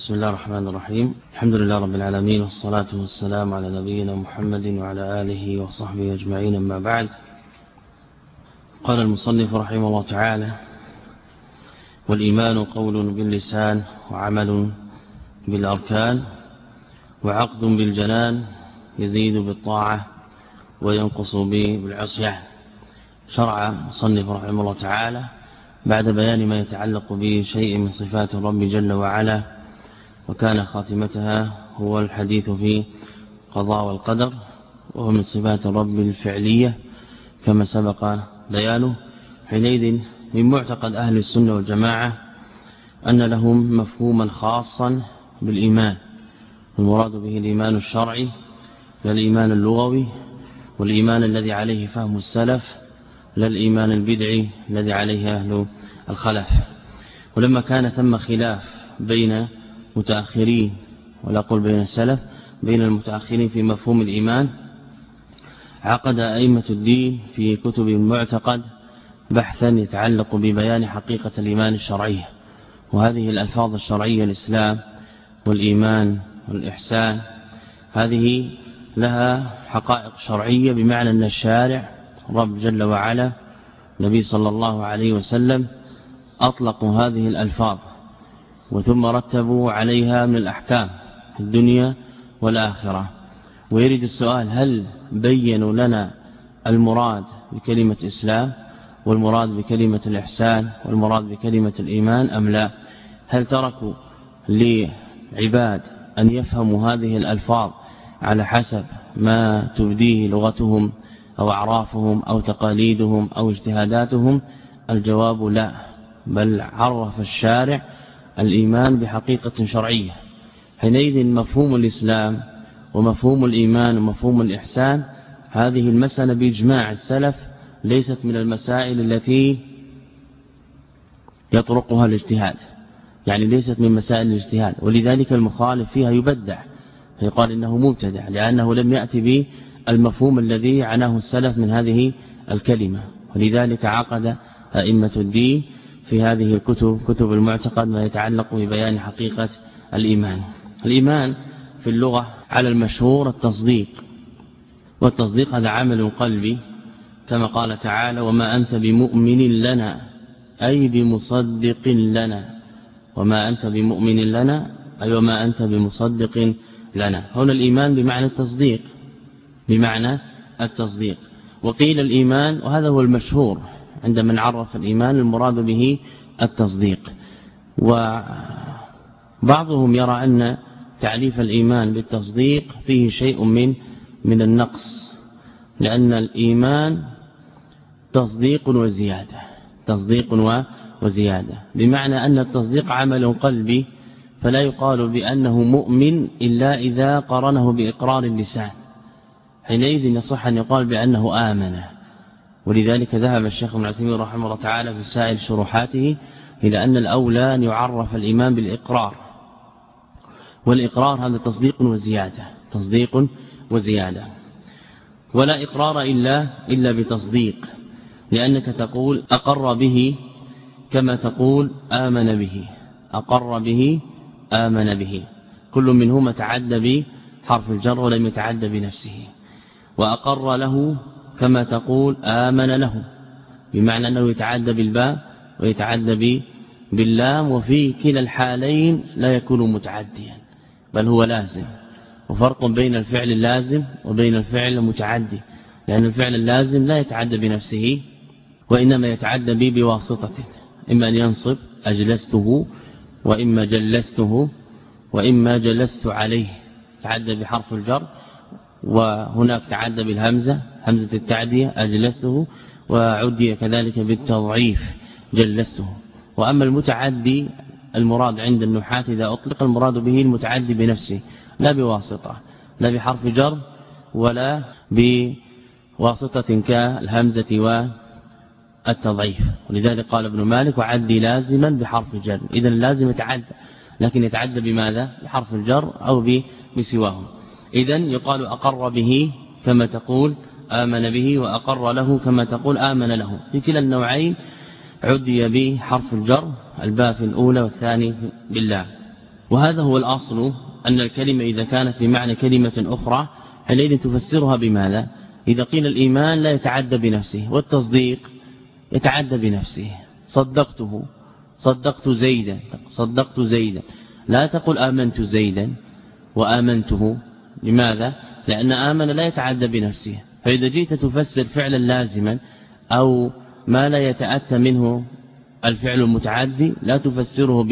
بسم الله الرحمن الرحيم. الحمد لله رب العالمين والصلاة والسلام على نبينا محمد وعلى آله وصحبه أجمعين أما بعد. قال المصنف رحمه الله تعالى والإيمان قول باللسان وعمل بالأركان وعقد بالجنان يزيد بالطاعة وينقص بالعصيان. شرع المصنف رحمه الله تعالى بعد بيان ما يتعلق بشيء من صفات الرب جل وعلا وكان خاتمتها هو الحديث في قضاء والقدر وهو من صفات الرب الفعلية كما سبق بيانه. حينئذ من معتقد أهل السنة والجماعة أن لهم مفهوما خاصا بالإيمان. المراد به الإيمان الشرعي لا الإيمان اللغوي والإيمان الذي عليه فهم السلف لا الإيمان البدعي الذي عليه أهل الخلف. ولما كان ثم خلاف بين متأخرين ولا أقول بين السلف بين المتأخرين في مفهوم الإيمان. عقد أئمة الدين في كتب المعتقد بحثا يتعلق ببيان حقيقة الإيمان الشرعية وهذه الألفاظ الشرعية الإسلام والإيمان والإحسان هذه لها حقائق شرعية بمعنى أن الشارع رب جل وعلا نبي صلى الله عليه وسلم أطلقوا هذه الألفاظ. وثم رتبوا عليها من الأحكام في الدنيا والآخرة. ويريد السؤال هل بينوا لنا المراد بكلمة إسلام والمراد بكلمة الإحسان والمراد بكلمة الإيمان أم لا؟ هل تركوا لعباد أن يفهموا هذه الألفاظ على حسب ما تبديه لغتهم أو أعرافهم أو تقاليدهم أو اجتهاداتهم؟ الجواب لا بل عرف الشارع الإيمان بحقيقة شرعية. حينئذ مفهوم الإسلام ومفهوم الإيمان ومفهوم الإحسان هذه المسألة بإجماع السلف ليست من المسائل التي يطرقها الاجتهاد. يعني ليست من مسائل الاجتهاد ولذلك المخالف فيها يبدع. فيقال إنه مبتدع لأنه لم يأتي بالمفهوم الذي عناه السلف من هذه الكلمة. ولذلك عقد أئمة الدين في هذه الكتب كتب المعتقد ما يتعلق ببيان حقيقة الإيمان. الإيمان في اللغة على المشهور التصديق والتصديق هذا عمل قلبي كما قال تعالى وما أنت بمؤمن لنا. أي بمصدق لنا. وما أنت بمؤمن لنا. أي وما أنت بمصدق لنا. هنا الإيمان بمعنى التصديق بمعنى التصديق. وقيل الإيمان وهذا هو المشهور عند من عرف الإيمان المراد به التصديق. وبعضهم يرى أن تعريف الإيمان بالتصديق فيه شيء من من النقص لأن الإيمان تصديق وزيادة تصديق وزيادة. بمعنى أن التصديق عمل قلبي فلا يقال بأنه مؤمن إلا إذا قرنه بإقرار اللسان. حينئذ يصح أن يقال بأنه آمن. ولذلك ذهب الشيخ ابن عثيمين رحمه الله تعالى في سائر شروحاته إلى أن الأولى أن يعرف الإيمان بالإقرار. والإقرار هذا تصديق وزيادة تصديق وزيادة. ولا إقرار إلا, إلا بتصديق لأنك تقول أقر به كما تقول آمن به أقر به آمن به. كل منهما تعدى بحرف الجر ولم يتعدى بنفسه. وأقر له كما تقول آمن له بمعنى أنه يتعدى بالباء ويتعدى باللام وفي كلا الحالين لا يكون متعديا بل هو لازم. وفرق بين الفعل اللازم وبين الفعل المتعدي لأن الفعل اللازم لا يتعدى بنفسه وإنما يتعدى به بواسطة إما أن ينصب أجلسته وإما جلسته وإما جلست عليه. تعدى بحرف الجر وهناك تعدى بالهمزة همزة التعدية أجلسه وعدي كذلك بالتضعيف جلسه. وأما المتعدي المراد عند النحاة إذا أطلق المراد به المتعدي بنفسه لا بواسطة لا بحرف جر ولا بواسطة كالهمزة والتضعيف. ولذلك قال ابن مالك وعدي لازما بحرف جر. إذا لازم يتعدى لكن يتعدى بماذا؟ بحرف الجر أو بسواه. إذا يقال أقر به كما تقول آمن به وأقر له كما تقول آمن له. في كلا النوعين عدي به حرف الجر الباء في الأولى والثاني بالله. وهذا هو الأصل أن الكلمة إذا كانت بمعنى كلمة أخرى حينئذ تفسرها بماذا؟ إذا قيل الإيمان لا يتعدى بنفسه والتصديق يتعدى بنفسه. صدقته صدقت زيدا صدقت زيدا. لا تقل آمنت زيدا وآمنته لماذا؟ لأن آمن لا يتعدى بنفسه. فإذا جئت تفسر فعلا لازما أو ما لا يتأتى منه الفعل المتعدي لا تفسره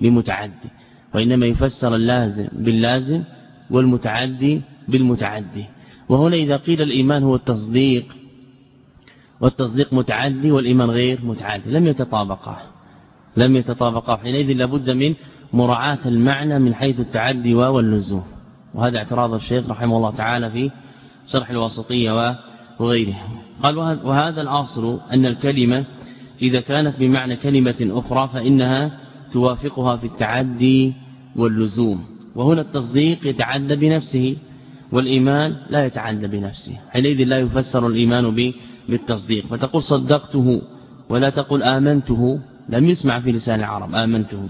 بمتعدي. وإنما يفسر اللازم باللازم والمتعدي بالمتعدي. وهنا إذا قيل الإيمان هو التصديق والتصديق متعدي والإيمان غير متعدي. لم يتطابقا. لم يتطابقا. حينئذ لابد من مراعاة المعنى من حيث التعدي واللزوم. وهذا اعتراض الشيخ رحمه الله تعالى في شرح الواسطية وغيره قال وهذا الأصل أن الكلمة إذا كانت بمعنى كلمة أخرى فإنها توافقها في التعدي واللزوم. وهنا التصديق يتعدى بنفسه والإيمان لا يتعدى بنفسه. حينئذ لا يفسر الإيمان بالتصديق. فتقول صدقته ولا تقول آمنته. لم يسمع في لسان العرب. آمنته.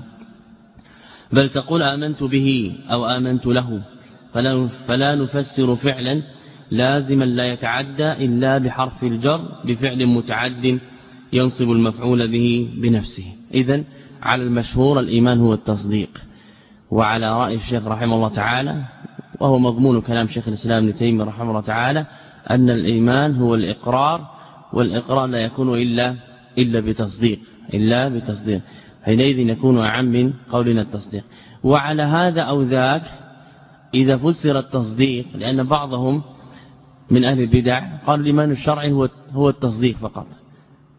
بل تقول آمنت به أو آمنت له. فلا, فلا نفسر فعلا لازما لا يتعدى إلا بحرف الجر بفعل متعد ينصب المفعول به بنفسه. إذا على المشهور الإيمان هو التصديق. وعلى رأي الشيخ رحمه الله تعالى وهو مضمون كلام شيخ الإسلام ابن تيمية رحمه الله تعالى أن الإيمان هو الإقرار والإقرار لا يكون إلا إلا بتصديق إلا بتصديق. حينئذ يكون أعم من قولنا التصديق. وعلى هذا أو ذاك إذا فسر التصديق لأن بعضهم من أهل البدع قال الإيمان الشرعي هو هو التصديق فقط.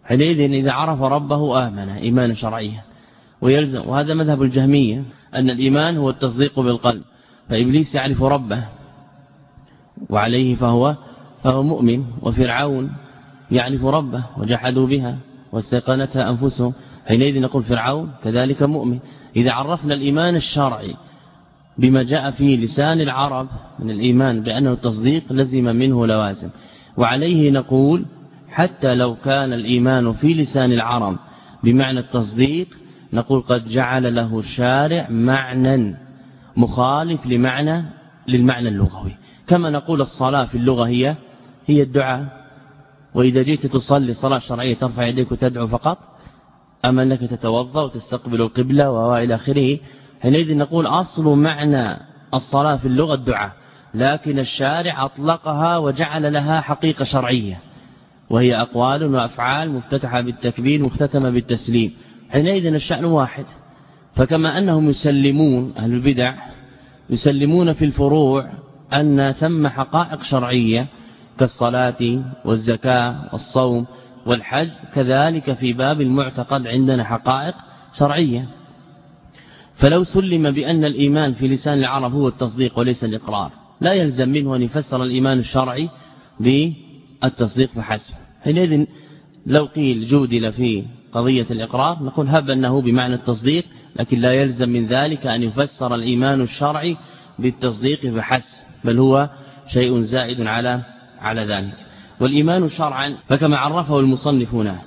حينئذ إذا عرف ربه آمن إيمان شرعيا ويلزم وهذا مذهب الجهمية أن الإيمان هو التصديق بالقلب. فإبليس يعرف ربه وعليه فهو فهو مؤمن. وفرعون يعرف ربه وجحدوا بها واستيقنتها أنفسهم. حينئذ نقول فرعون كذلك مؤمن. إذا عرفنا الإيمان الشرعي بما جاء في لسان العرب من الإيمان بأنه التصديق لزم منه لوازم. وعليه نقول حتى لو كان الإيمان في لسان العرب بمعنى التصديق نقول قد جعل له الشارع معنى مخالف لمعنى للمعنى اللغوي. كما نقول الصلاة في اللغة هي هي الدعاء. وإذا جئت تصلي صلاة شرعية ترفع يديك وتدعو فقط أما أنك تتوضأ وتستقبل القبلة وإلى آخره حينئذ نقول أصل معنى الصلاة في اللغة الدعاء لكن الشارع أطلقها وجعل لها حقيقة شرعية وهي أقوال وأفعال مفتتحة بالتكبير مختتمة بالتسليم. حينئذ الشأن واحد فكما أنهم يسلمون أهل البدع يسلمون في الفروع أن ثم حقائق شرعية كالصلاة والزكاة والصوم والحج كذلك في باب المعتقد عندنا حقائق شرعية. فلو سلم بأن الإيمان في لسان العرب هو التصديق وليس الإقرار. لا يلزم منه أن يفسر الإيمان الشرعي بالتصديق فحسب. حينئذ لو قيل جودل في قضية الإقرار نقول هب أنه بمعنى التصديق لكن لا يلزم من ذلك أن يفسر الإيمان الشرعي بالتصديق فحسب بل هو شيء زائد على على ذلك. والإيمان شرعا فكما عرفه المصنفون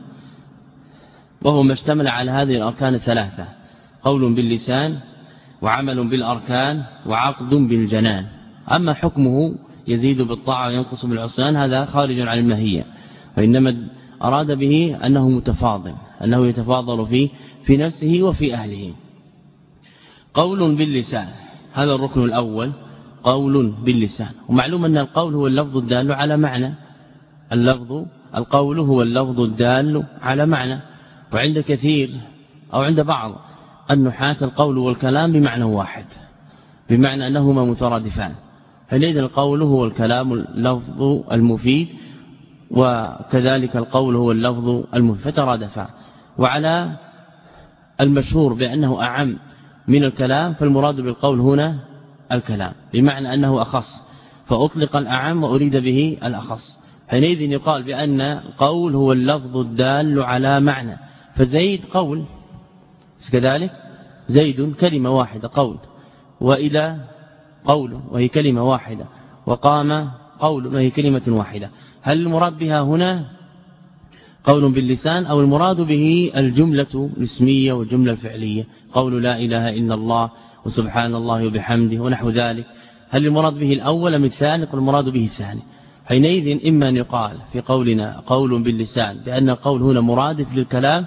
وهو ما اشتمل على هذه الأركان الثلاثة. قول باللسان وعمل بالأركان وعقد بالجنان. أما حكمه يزيد بالطاعة وينقص بالعصيان هذا خارج عن المهية وإنما أراد به أنه متفاضل أنه يتفاضل في في نفسه وفي أهله. قول باللسان هذا الركن الأول قول باللسان. ومعلوم أن القول هو اللفظ الدال على معنى. اللفظ القول هو اللفظ الدال على معنى. وعند كثير أو عند بعض النحاة القول والكلام بمعنى واحد بمعنى أنهما مترادفان. فلذا القول هو الكلام اللفظ المفيد وكذلك القول هو اللفظ المفيد فترادفا. وعلى المشهور بأنه أعم من الكلام فالمراد بالقول هنا الكلام بمعنى أنه أخص. فأطلق الأعم وأريد به الأخص. حينئذ يقال بأن قول هو اللفظ الدال على معنى. فزيد قول كذلك زيد كلمة واحدة قول وإلى قول وهي كلمة واحدة وقام قول وهي كلمة واحدة هل المراد بها هنا قول باللسان أو المراد به الجملة الاسمية والجملة الفعلية قول لا إله إلا الله وسبحان الله وبحمده ونحو ذلك هل المراد به الأول أم الثاني المراد به الثاني حينئذ إما أن يقال في قولنا قول باللسان بأن القول هنا مرادف للكلام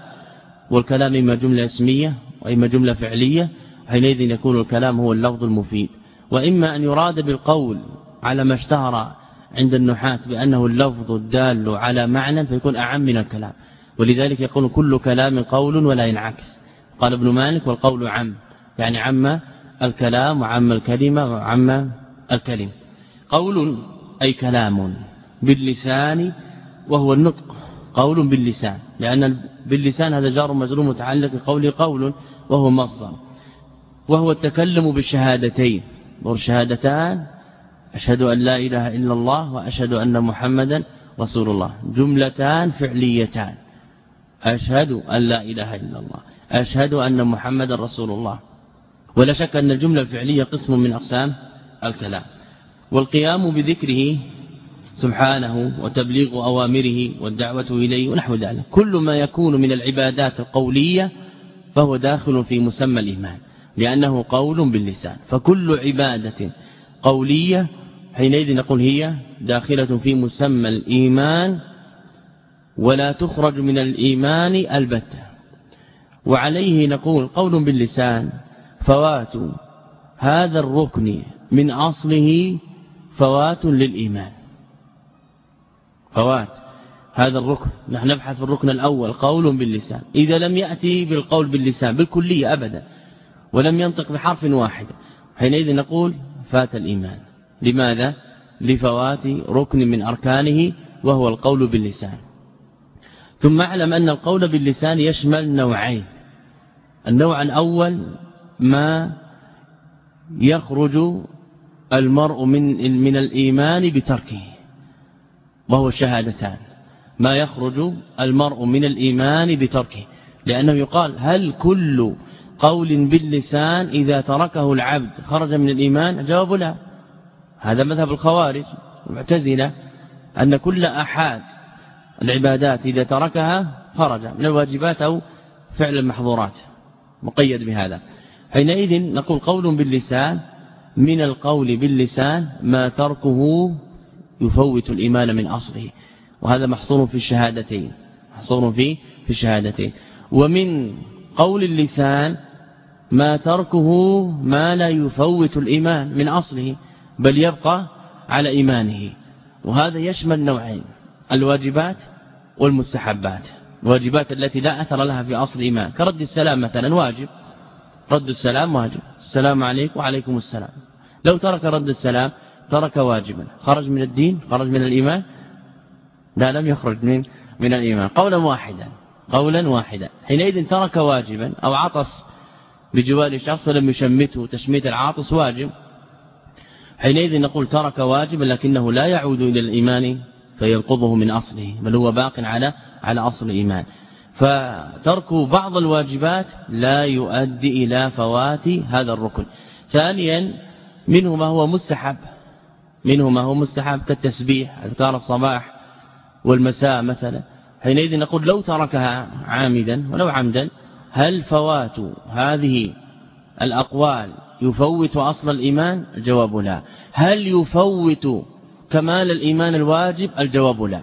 والكلام إما جملة اسمية وإما جملة فعلية حينئذ يكون الكلام هو اللفظ المفيد. وإما أن يراد بالقول على ما اشتهر عند النحاة بأنه اللفظ الدال على معنى فيكون أعم من الكلام. ولذلك يكون كل كلام قول ولا ينعكس. قال ابن مالك والقول عم يعني عم الكلام وعم الكلمة وعم الكلمة قول أي كلام باللسان وهو النطق. قول باللسان لأن باللسان هذا جار مجرور متعلق بقول قول وهو مصدر وهو التكلم بالشهادتين والشهادتان أشهد أن لا إله إلا الله وأشهد أن محمدا رسول الله جملتان فعليتان أشهد أن لا إله إلا الله أشهد أن محمدا رسول الله ولا شك أن الجملة الفعلية قسم من أقسام الكلام والقيام بذكره سبحانه وتبليغ أوامره والدعوة إليه ونحو ذلك. كل ما يكون من العبادات القولية فهو داخل في مسمى الإيمان لأنه قول باللسان. فكل عبادة قولية حينئذ نقول هي داخلة في مسمى الإيمان ولا تخرج من الإيمان البتة. وعليه نقول قول باللسان فوات هذا الركن من أصله فوات للإيمان. فوات هذا الركن. نحن نبحث في الركن الأول قول باللسان. إذا لم يأتي بالقول باللسان بالكلية أبدا ولم ينطق بحرف واحد حينئذ نقول فات الإيمان. لماذا؟ لفوات ركن من أركانه وهو القول باللسان. ثم اعلم أن القول باللسان يشمل نوعين. النوع الأول ما يخرج المرء من من الإيمان بتركه. وهو الشهادتان ما يخرج المرء من الإيمان بتركه. لأنه يقال هل كل قول باللسان إذا تركه العبد خرج من الإيمان؟ جواب لا. هذا مذهب الخوارج المعتزلة أن كل أحد العبادات إذا تركها خرج من الواجبات أو فعل المحظورات. مقيد بهذا. حينئذ نقول قول باللسان من القول باللسان ما تركه يفوت الإيمان من أصله. وهذا محصور في الشهادتين. محصور في في الشهادتين. ومن قول اللسان ما تركه ما لا يفوت الإيمان من أصله بل يبقى على إيمانه. وهذا يشمل نوعين الواجبات والمستحبات. الواجبات التي لا أثر لها في أصل الإيمان. كرد السلام مثلا واجب. رد السلام واجب. السلام عليكم وعليكم السلام. لو ترك رد السلام ترك واجبا. خرج من الدين خرج من الإيمان. لا لم يخرج من من الإيمان. قولا واحدا قولا واحدا. حينئذ ترك واجبا أو عطس بجوار شخص لم يشمته تشميت العاطس واجب. حينئذ نقول ترك واجبا لكنه لا يعود إلى الإيمان فينقضه من أصله بل هو باق على على أصل الإيمان. فترك بعض الواجبات لا يؤدي إلى فوات هذا الركن. ثانيا منه ما هو مستحب. منه ما هو مستحب كالتسبيح أذكار الصباح والمساء مثلا. حينئذ نقول لو تركها عامدا ولو عمدا هل فوات هذه الأقوال يفوت أصل الإيمان؟ الجواب لا. هل يفوت كمال الإيمان الواجب؟ الجواب لا.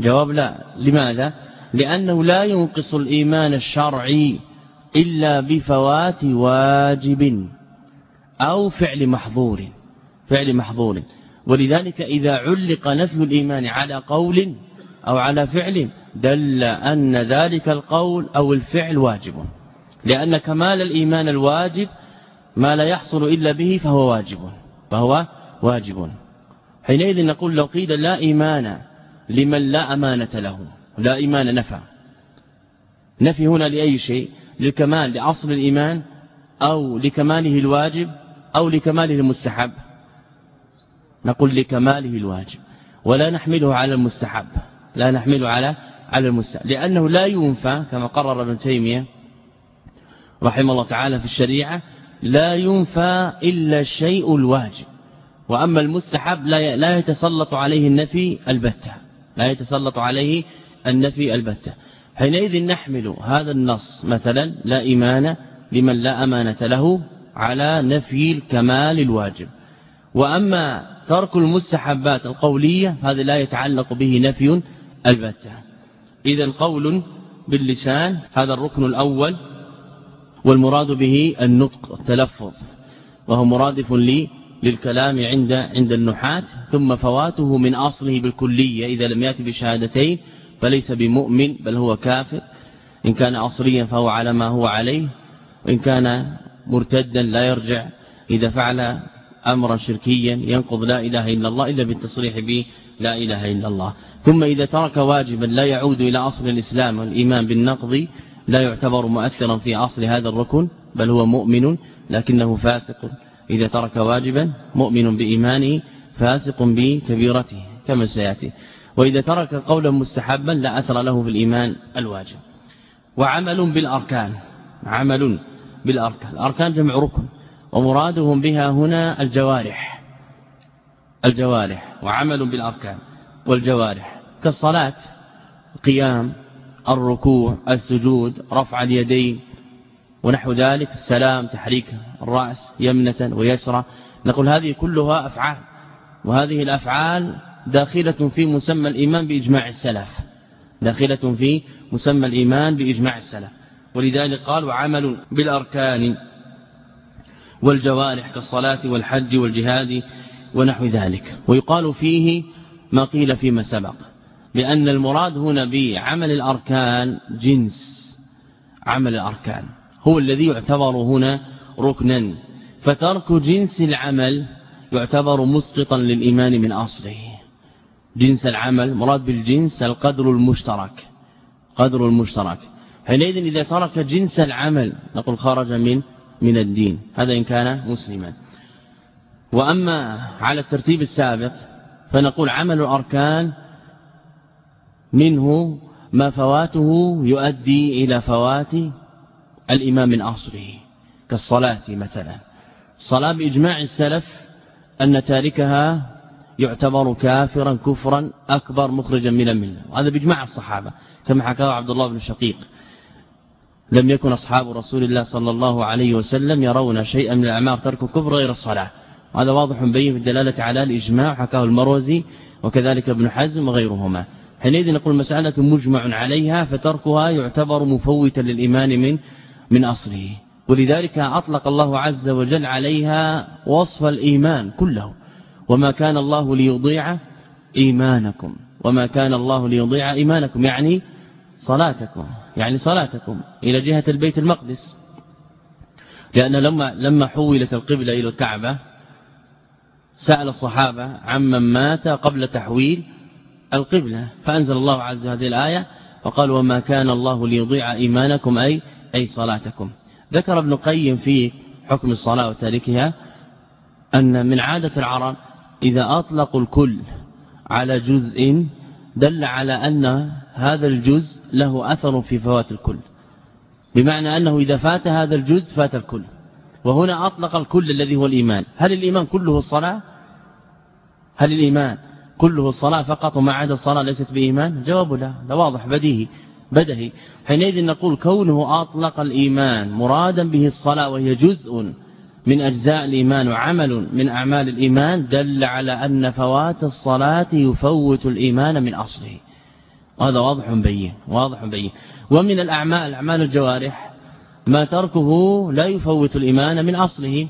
جواب لا. لماذا؟ لأنه لا ينقص الإيمان الشرعي إلا بفوات واجب أو فعل محظور. فعل محظور. ولذلك إذا علق نفي الإيمان على قول أو على فعل دل أن ذلك القول أو الفعل واجب. لأن كمال الإيمان الواجب ما لا يحصل إلا به فهو واجب. فهو واجب. حينئذ نقول لو قيل لا إيمان لمن لا أمانة له. لا إيمان نفع. نفي هنا لأي شيء؟ للكمال لأصل الإيمان أو لكماله الواجب أو لكماله المستحب. نقول لكماله الواجب. ولا نحمله على المستحب. لا نحمله على على المستحب. لأنه لا ينفى كما قرر ابن تيمية رحمه الله تعالى في الشريعة لا ينفى إلا الشيء الواجب. وأما المستحب لا لا يتسلط عليه النفي البتة. لا يتسلط عليه النفي البتة. حينئذ نحمل هذا النص مثلا لا إيمان لمن لا أمانة له على نفي الكمال الواجب. وأما ترك المستحبات القولية هذا لا يتعلق به نفي البتة. إذا قول باللسان هذا الركن الأول والمراد به النطق التلفظ. وهو مرادف لي للكلام عند عند النحاة ثم فواته من أصله بالكلية. إذا لم يأتي بشهادتين فليس بمؤمن بل هو كافر. إن كان أصليا فهو على ما هو عليه وإن كان مرتدا لا يرجع. إذا فعل أمرا شركيا ينقض لا إله إلا الله إلا بالتصريح به لا إله إلا الله. ثم إذا ترك واجبا لا يعود إلى أصل الإسلام والإيمان بالنقض لا يعتبر مؤثرا في أصل هذا الركن بل هو مؤمن لكنه فاسق. إذا ترك واجبا مؤمن بإيمانه فاسق بكبيرته كما سيأتي. وإذا ترك قولا مستحبا لا أثر له في الإيمان الواجب. وعمل بالأركان عمل بالأركان. الأركان جمع ركن. ومرادهم بها هنا الجوارح. الجوارح وعمل بالأركان. والجوارح كالصلاة قيام الركوع السجود رفع اليدين ونحو ذلك السلام تحريك الرأس يمنة ويسرى نقول هذه كلها أفعال. وهذه الأفعال داخلة في مسمى الإيمان بإجماع السلف. داخلة في مسمى الإيمان بإجماع السلف. ولذلك قال وعمل بالأركان والجوارح كالصلاة والحج والجهاد ونحو ذلك. ويقال فيه ما قيل فيما سبق لأن المراد هنا بعمل الأركان جنس عمل الأركان هو الذي يعتبر هنا ركنا. فترك جنس العمل يعتبر مسقطا للإيمان من أصله. جنس العمل مراد بالجنس القدر المشترك قدر المشترك. حينئذ إذا ترك جنس العمل نقول خرج من من الدين. هذا إن كان مسلما. وأما على الترتيب السابق فنقول عمل الأركان منه ما فواته يؤدي إلى فوات الإمام من أصله كالصلاة مثلا. الصلاة بإجماع السلف أن تاركها يعتبر كافرا كفرا أكبر مخرجا من الملة. وهذا بإجماع الصحابة كما حكاه عبد الله بن شقيق. لم يكن أصحاب رسول الله صلى الله عليه وسلم يرون شيئا من الأعمار ترك الكفر غير الصلاة. وهذا واضح بين في الدلالة على الإجماع حكاه المروزي وكذلك ابن حزم وغيرهما. حينئذ نقول مسألة مجمع عليها فتركها يعتبر مفوتا للإيمان من من أصله. ولذلك أطلق الله عز وجل عليها وصف الإيمان كله. وما كان الله ليضيع إيمانكم. وما كان الله ليضيع إيمانكم يعني صلاتكم. يعني صلاتكم إلى جهة البيت المقدس. لأن لما لما حولت القبلة إلى الكعبة سأل الصحابة عمن مات قبل تحويل القبلة فأنزل الله عز هذه الآية وقال وما كان الله ليضيع إيمانكم أي أي صلاتكم. ذكر ابن قيم في حكم الصلاة وتاركها أن من عادة العرب إذا أطلقوا الكل على جزء دل على أن هذا الجزء له أثر في فوات الكل. بمعنى أنه إذا فات هذا الجزء فات الكل. وهنا أطلق الكل الذي هو الإيمان. هل الإيمان كله الصلاة؟ هل الإيمان كله الصلاة فقط وما عدا الصلاة ليست بإيمان؟ جواب لا. ده واضح. بديهي. بدهي حينئذ نقول كونه أطلق الإيمان مرادا به الصلاة وهي جزء من أجزاء الإيمان وعمل من أعمال الإيمان دل على أن فوات الصلاة يفوت الإيمان من أصله. وهذا واضح بين واضح بين. ومن الأعمال أعمال الجوارح ما تركه لا يفوت الإيمان من أصله.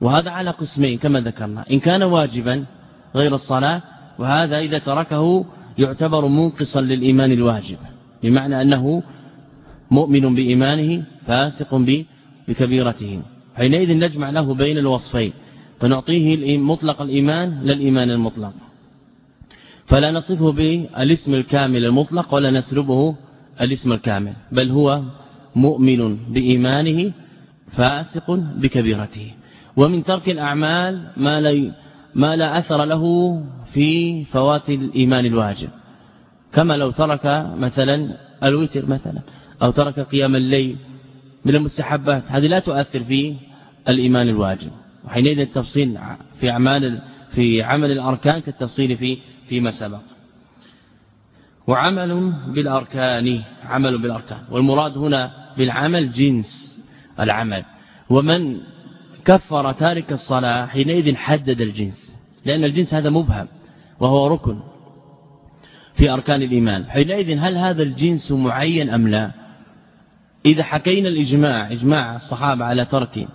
وهذا على قسمين كما ذكرنا. إن كان واجبا غير الصلاة وهذا إذا تركه يعتبر منقصا للإيمان الواجب. بمعنى أنه مؤمن بإيمانه فاسق بكبيرته. حينئذ نجمع له بين الوصفين فنعطيه مطلق الإيمان للإيمان المطلق. فلا نصفه بالاسم الكامل المطلق ولا نسلبه الاسم الكامل بل هو مؤمن بإيمانه فاسق بكبيرته. ومن ترك الأعمال ما لا ما لا أثر له في فوات الإيمان الواجب. كما لو ترك مثلا الوتر مثلا أو ترك قيام الليل من المستحبات هذه لا تؤثر في الإيمان الواجب. وحينئذ التفصيل في أعمال في عمل الأركان كالتفصيل في فيما سبق. وعمل بالأركان عمل بالأركان. والمراد هنا بالعمل جنس العمل. ومن كفر تارك الصلاة حينئذ حدد الجنس. لأن الجنس هذا مبهم وهو ركن في أركان الإيمان. حينئذ هل هذا الجنس معين أم لا؟ إذا حكينا الإجماع إجماع الصحابة على ترك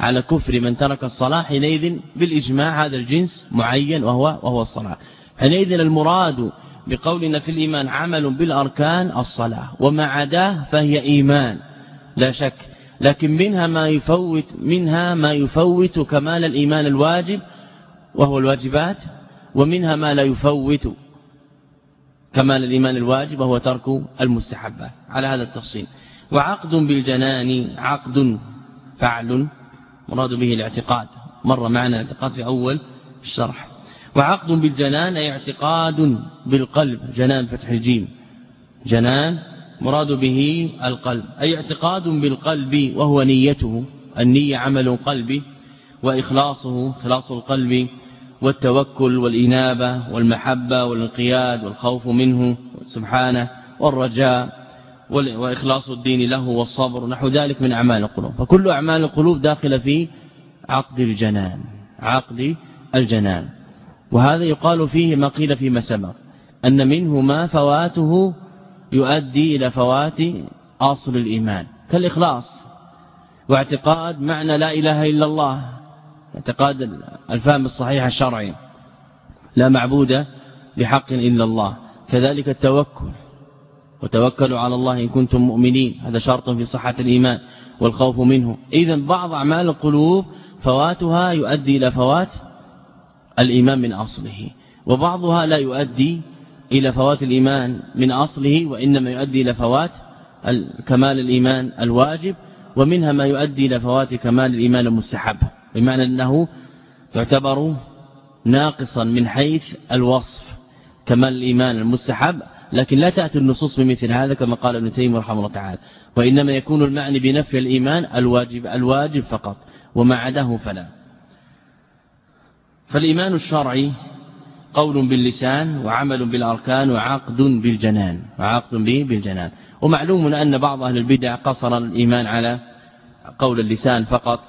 على كفر من ترك الصلاة حينئذ بالإجماع هذا الجنس معين وهو وهو الصلاة. حينئذ المراد بقولنا في الإيمان عمل بالأركان الصلاة وما عداه فهي إيمان لا شك. لكن منها ما يفوت منها ما يفوت كمال الإيمان الواجب وهو الواجبات ومنها ما لا يفوت كمال الإيمان الواجب وهو ترك المستحبات. على هذا التفصيل. وعقد بالجنان عقد فعل مراد به الاعتقاد. مر معنا الاعتقاد في أول الشرح. وعقد بالجنان أي اعتقاد بالقلب. جنان فتح الجيم. جنان مراد به القلب. أي اعتقاد بالقلب وهو نيته. النية عمل قلبي وإخلاصه. خلاص القلب والتوكل والإنابة والمحبة والانقياد والخوف منه سبحانه والرجاء وإخلاص الدين له والصبر نحو ذلك من أعمال القلوب. فكل أعمال القلوب داخلة في عقد الجنان عقد الجنان. وهذا يقال فيه ما قيل فيما سبق أن منه ما فواته يؤدي إلى فوات أصل الإيمان. كالإخلاص واعتقاد معنى لا إله إلا الله اعتقاد الفهم الصحيح الشرعي لا معبود بحق إلا الله كذلك التوكل. وتوكلوا على الله إن كنتم مؤمنين. هذا شرط في صحة الإيمان والخوف منه. إذا بعض أعمال القلوب فواتها يؤدي إلى فوات الإيمان من أصله وبعضها لا يؤدي إلى فوات الإيمان من أصله وإنما يؤدي إلى فوات كمال الإيمان الواجب ومنها ما يؤدي إلى فوات كمال الإيمان المستحب. بمعنى أنه يعتبر ناقصا من حيث الوصف كمال الإيمان المستحب لكن لا تأتي النصوص بمثل هذا كما قال ابن تيمية رحمه الله تعالى. وإنما يكون المعنى بنفي الإيمان الواجب الواجب فقط وما عداه فلا. فالإيمان الشرعي قول باللسان وعمل بالأركان وعقد بالجنان وعقد به بالجنان. ومعلوم أن بعض أهل البدع قصر الإيمان على قول اللسان فقط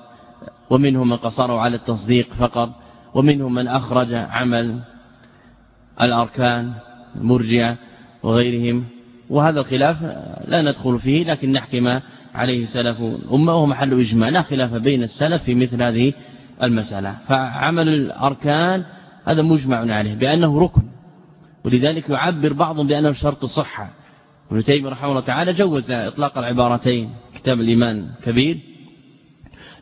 ومنهم من قصروا على التصديق فقط ومنهم من أخرج عمل الأركان المرجئة. وغيرهم. وهذا الخلاف لا ندخل فيه لكن نحكي ما عليه سلف الأمة وهو محل إجماع. لا خلاف بين السلف في مثل هذه المسألة. فعمل الأركان هذا مجمع عليه بأنه ركن. ولذلك يعبر بعضهم بأنه شرط صحة. ابن تيمية رحمه الله تعالى جوز إطلاق العبارتين كتاب الإيمان كبير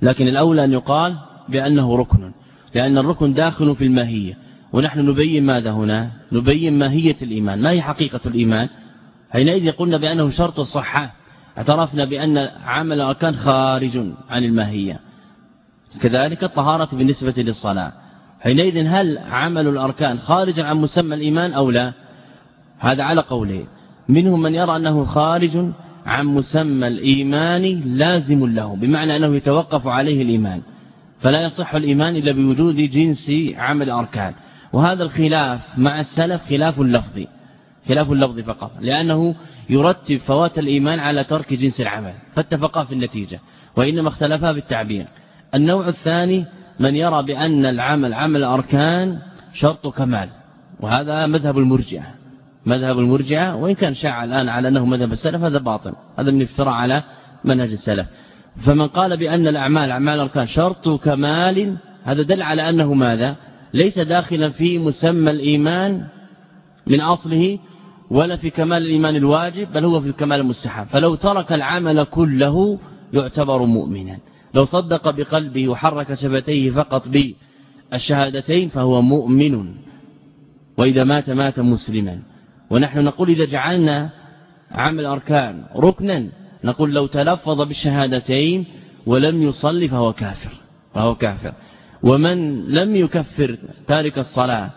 لكن الأولى أن يقال بأنه ركن. لأن الركن داخل في الماهية. ونحن نبين ماذا هنا؟ نبين ماهية الإيمان. ما هي حقيقة الإيمان؟ حينئذ قلنا بأنه شرط الصحة. اعترفنا بأن عمل الأركان خارج عن الماهية. كذلك الطهارة بالنسبة للصلاة. حينئذ هل عمل الأركان خارج عن مسمى الإيمان أو لا؟ هذا على قولين. منهم من يرى أنه خارج عن مسمى الإيمان لازم له بمعنى أنه يتوقف عليه الإيمان. فلا يصح الإيمان إلا بوجود جنس عمل أركان. وهذا الخلاف مع السلف خلاف لفظي خلاف اللفظ فقط لأنه يرتب فوات الإيمان على ترك جنس العمل فاتفقا في النتيجة وإنما اختلفا بالتعبير النوع الثاني من يرى بأن العمل عمل أركان شرط كمال وهذا مذهب المرجئة مذهب المرجئة وإن كان شاع الآن على أنه مذهب السلف هذا باطل هذا من افتراء على منهج السلف. فمن قال بأن الأعمال أعمال الأركان شرط كمال هذا دل على أنه ماذا؟ ليس داخلا في مسمى الإيمان من أصله ولا في كمال الإيمان الواجب بل هو في الكمال المستحب. فلو ترك العمل كله يعتبر مؤمنا. لو صدق بقلبه وحرك شفتيه فقط بالشهادتين فهو مؤمن. وإذا مات مات مسلما. ونحن نقول إذا جعلنا عمل أركان ركنا نقول لو تلفظ بالشهادتين ولم يصلي فهو كافر. فهو كافر. ومن لم يكفر تارك الصلاة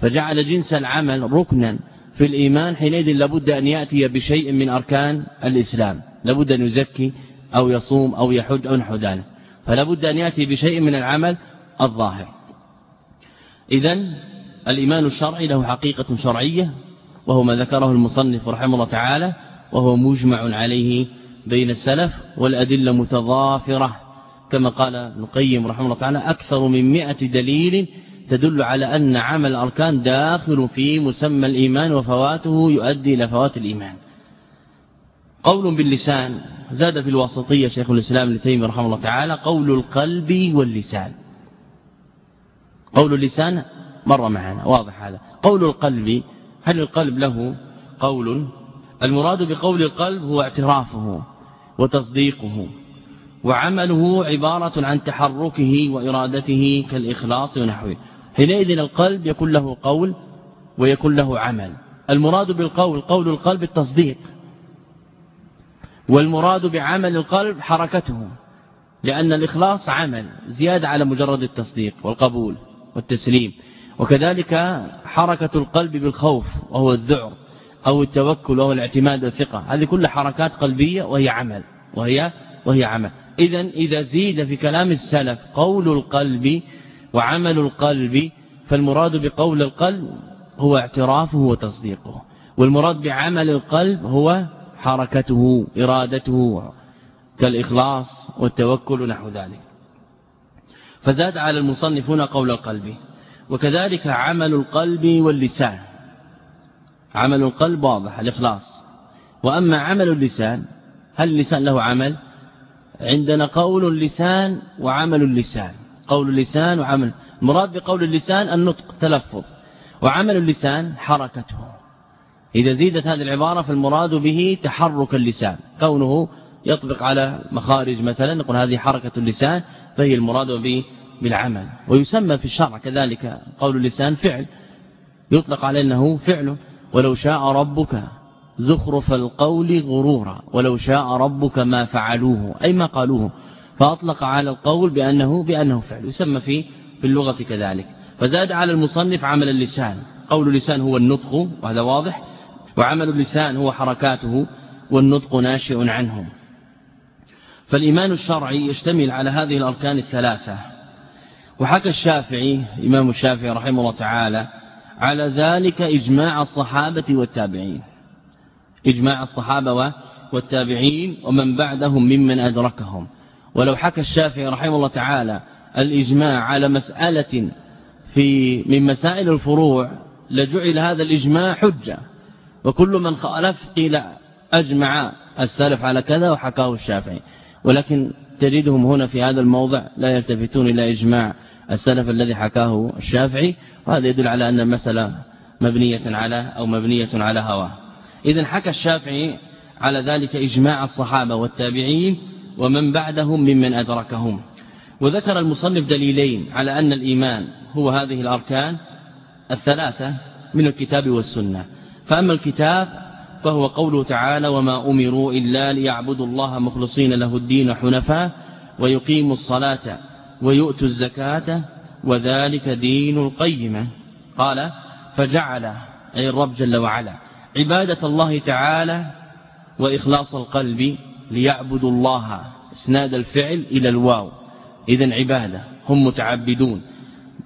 فجعل جنس العمل ركنا في الإيمان حينئذ لابد أن يأتي بشيء من أركان الإسلام. لابد أن يزكي أو يصوم أو يحج أو نحو ذلك. فلا بد أن يأتي بشيء من العمل الظاهر. إذا الإيمان الشرعي له حقيقة شرعية وهو ما ذكره المصنف رحمه الله تعالى وهو مجمع عليه بين السلف والأدلة متضافرة. كما قال ابن القيم رحمه الله تعالى أكثر من مئة دليل تدل على أن عمل الأركان داخل في مسمى الإيمان وفواته يؤدي إلى فوات الإيمان. قول باللسان زاد في الواسطية شيخ الإسلام ابن رحمه الله تعالى قول القلب واللسان. قول اللسان مر معنا واضح هذا. قول القلب هل القلب له قول؟ المراد بقول القلب هو اعترافه وتصديقه. وعمله عبارة عن تحركه وإرادته كالإخلاص ونحوه. حينئذ القلب يكون له قول ويكون له عمل. المراد بالقول قول القلب التصديق. والمراد بعمل القلب حركته. لأن الإخلاص عمل زيادة على مجرد التصديق والقبول والتسليم. وكذلك حركة القلب بالخوف وهو الذعر أو التوكل وهو الاعتماد والثقة. هذه كل حركات قلبية وهي عمل وهي وهي عمل. إذا إذا زيد في كلام السلف قول القلب وعمل القلب فالمراد بقول القلب هو اعترافه وتصديقه والمراد بعمل القلب هو حركته إرادته كالإخلاص والتوكل نحو ذلك. فزاد على المصنفون قول القلب وكذلك عمل القلب واللسان. عمل القلب واضح الإخلاص. وأما عمل اللسان هل اللسان له عمل؟ عندنا قول اللسان وعمل اللسان. قول اللسان وعمل مراد بقول اللسان النطق تلفظ. وعمل اللسان حركته. إذا زيدت هذه العبارة فالمراد به تحرك اللسان. كونه يطبق على مخارج مثلا نقول هذه حركة اللسان فهي المراد به بالعمل. ويسمى في الشرع كذلك قول اللسان فعل. يطلق على أنه فعل. ولو شاء ربك. زخرف القول غرورا ولو شاء ربك ما فعلوه أي ما قالوه. فأطلق على القول بأنه بأنه فعل يسمى في في اللغة كذلك. فزاد على المصنف عمل اللسان. قول اللسان هو النطق وهذا واضح. وعمل اللسان هو حركاته والنطق ناشئ عنه. فالإيمان الشرعي يشتمل على هذه الأركان الثلاثة. وحكى الشافعي إمام الشافعي رحمه الله تعالى على ذلك إجماع الصحابة والتابعين. إجماع الصحابة والتابعين ومن بعدهم ممن أدركهم. ولو حكى الشافعي رحمه الله تعالى الإجماع على مسألة في من مسائل الفروع لجعل هذا الإجماع حجة. وكل من خالف قيل أجمع السلف على كذا وحكاه الشافعي. ولكن تجدهم هنا في هذا الموضع لا يلتفتون إلى إجماع السلف الذي حكاه الشافعي وهذا يدل على أن المسألة مبنية على أو مبنية على هواه. إذا حكى الشافعي على ذلك إجماع الصحابة والتابعين ومن بعدهم ممن أدركهم. وذكر المصنف دليلين على أن الإيمان هو هذه الأركان الثلاثة من الكتاب والسنة. فأما الكتاب فهو قوله تعالى وما أمروا إلا ليعبدوا الله مخلصين له الدين حنفاء ويقيموا الصلاة ويؤتوا الزكاة وذلك دين القيمة قال فجعل أي الرب جل وعلا. عبادة الله تعالى وإخلاص القلب ليعبدوا الله. إسناد الفعل إلى الواو. إذا عبادة هم متعبدون.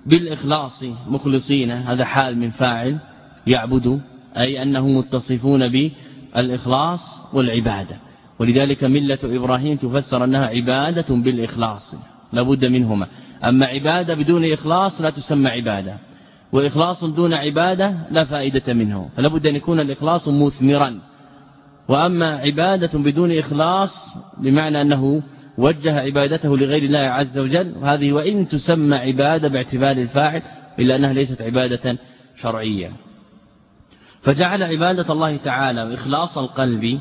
بالإخلاص مخلصين هذا حال من فاعل يعبدوا أي أنهم متصفون بالإخلاص والعبادة. ولذلك ملة إبراهيم تفسر أنها عبادة بالإخلاص لابد منهما. أما عبادة بدون إخلاص لا تسمى عبادة. وإخلاص دون عبادة لا فائدة منه فلا بد أن يكون الإخلاص مثمرا. وأما عبادة بدون إخلاص بمعنى أنه وجه عبادته لغير الله عز وجل وهذه وإن تسمى عبادة باعتبار الفاعل إلا أنها ليست عبادة شرعية. فجعل عبادة الله تعالى وإخلاص القلب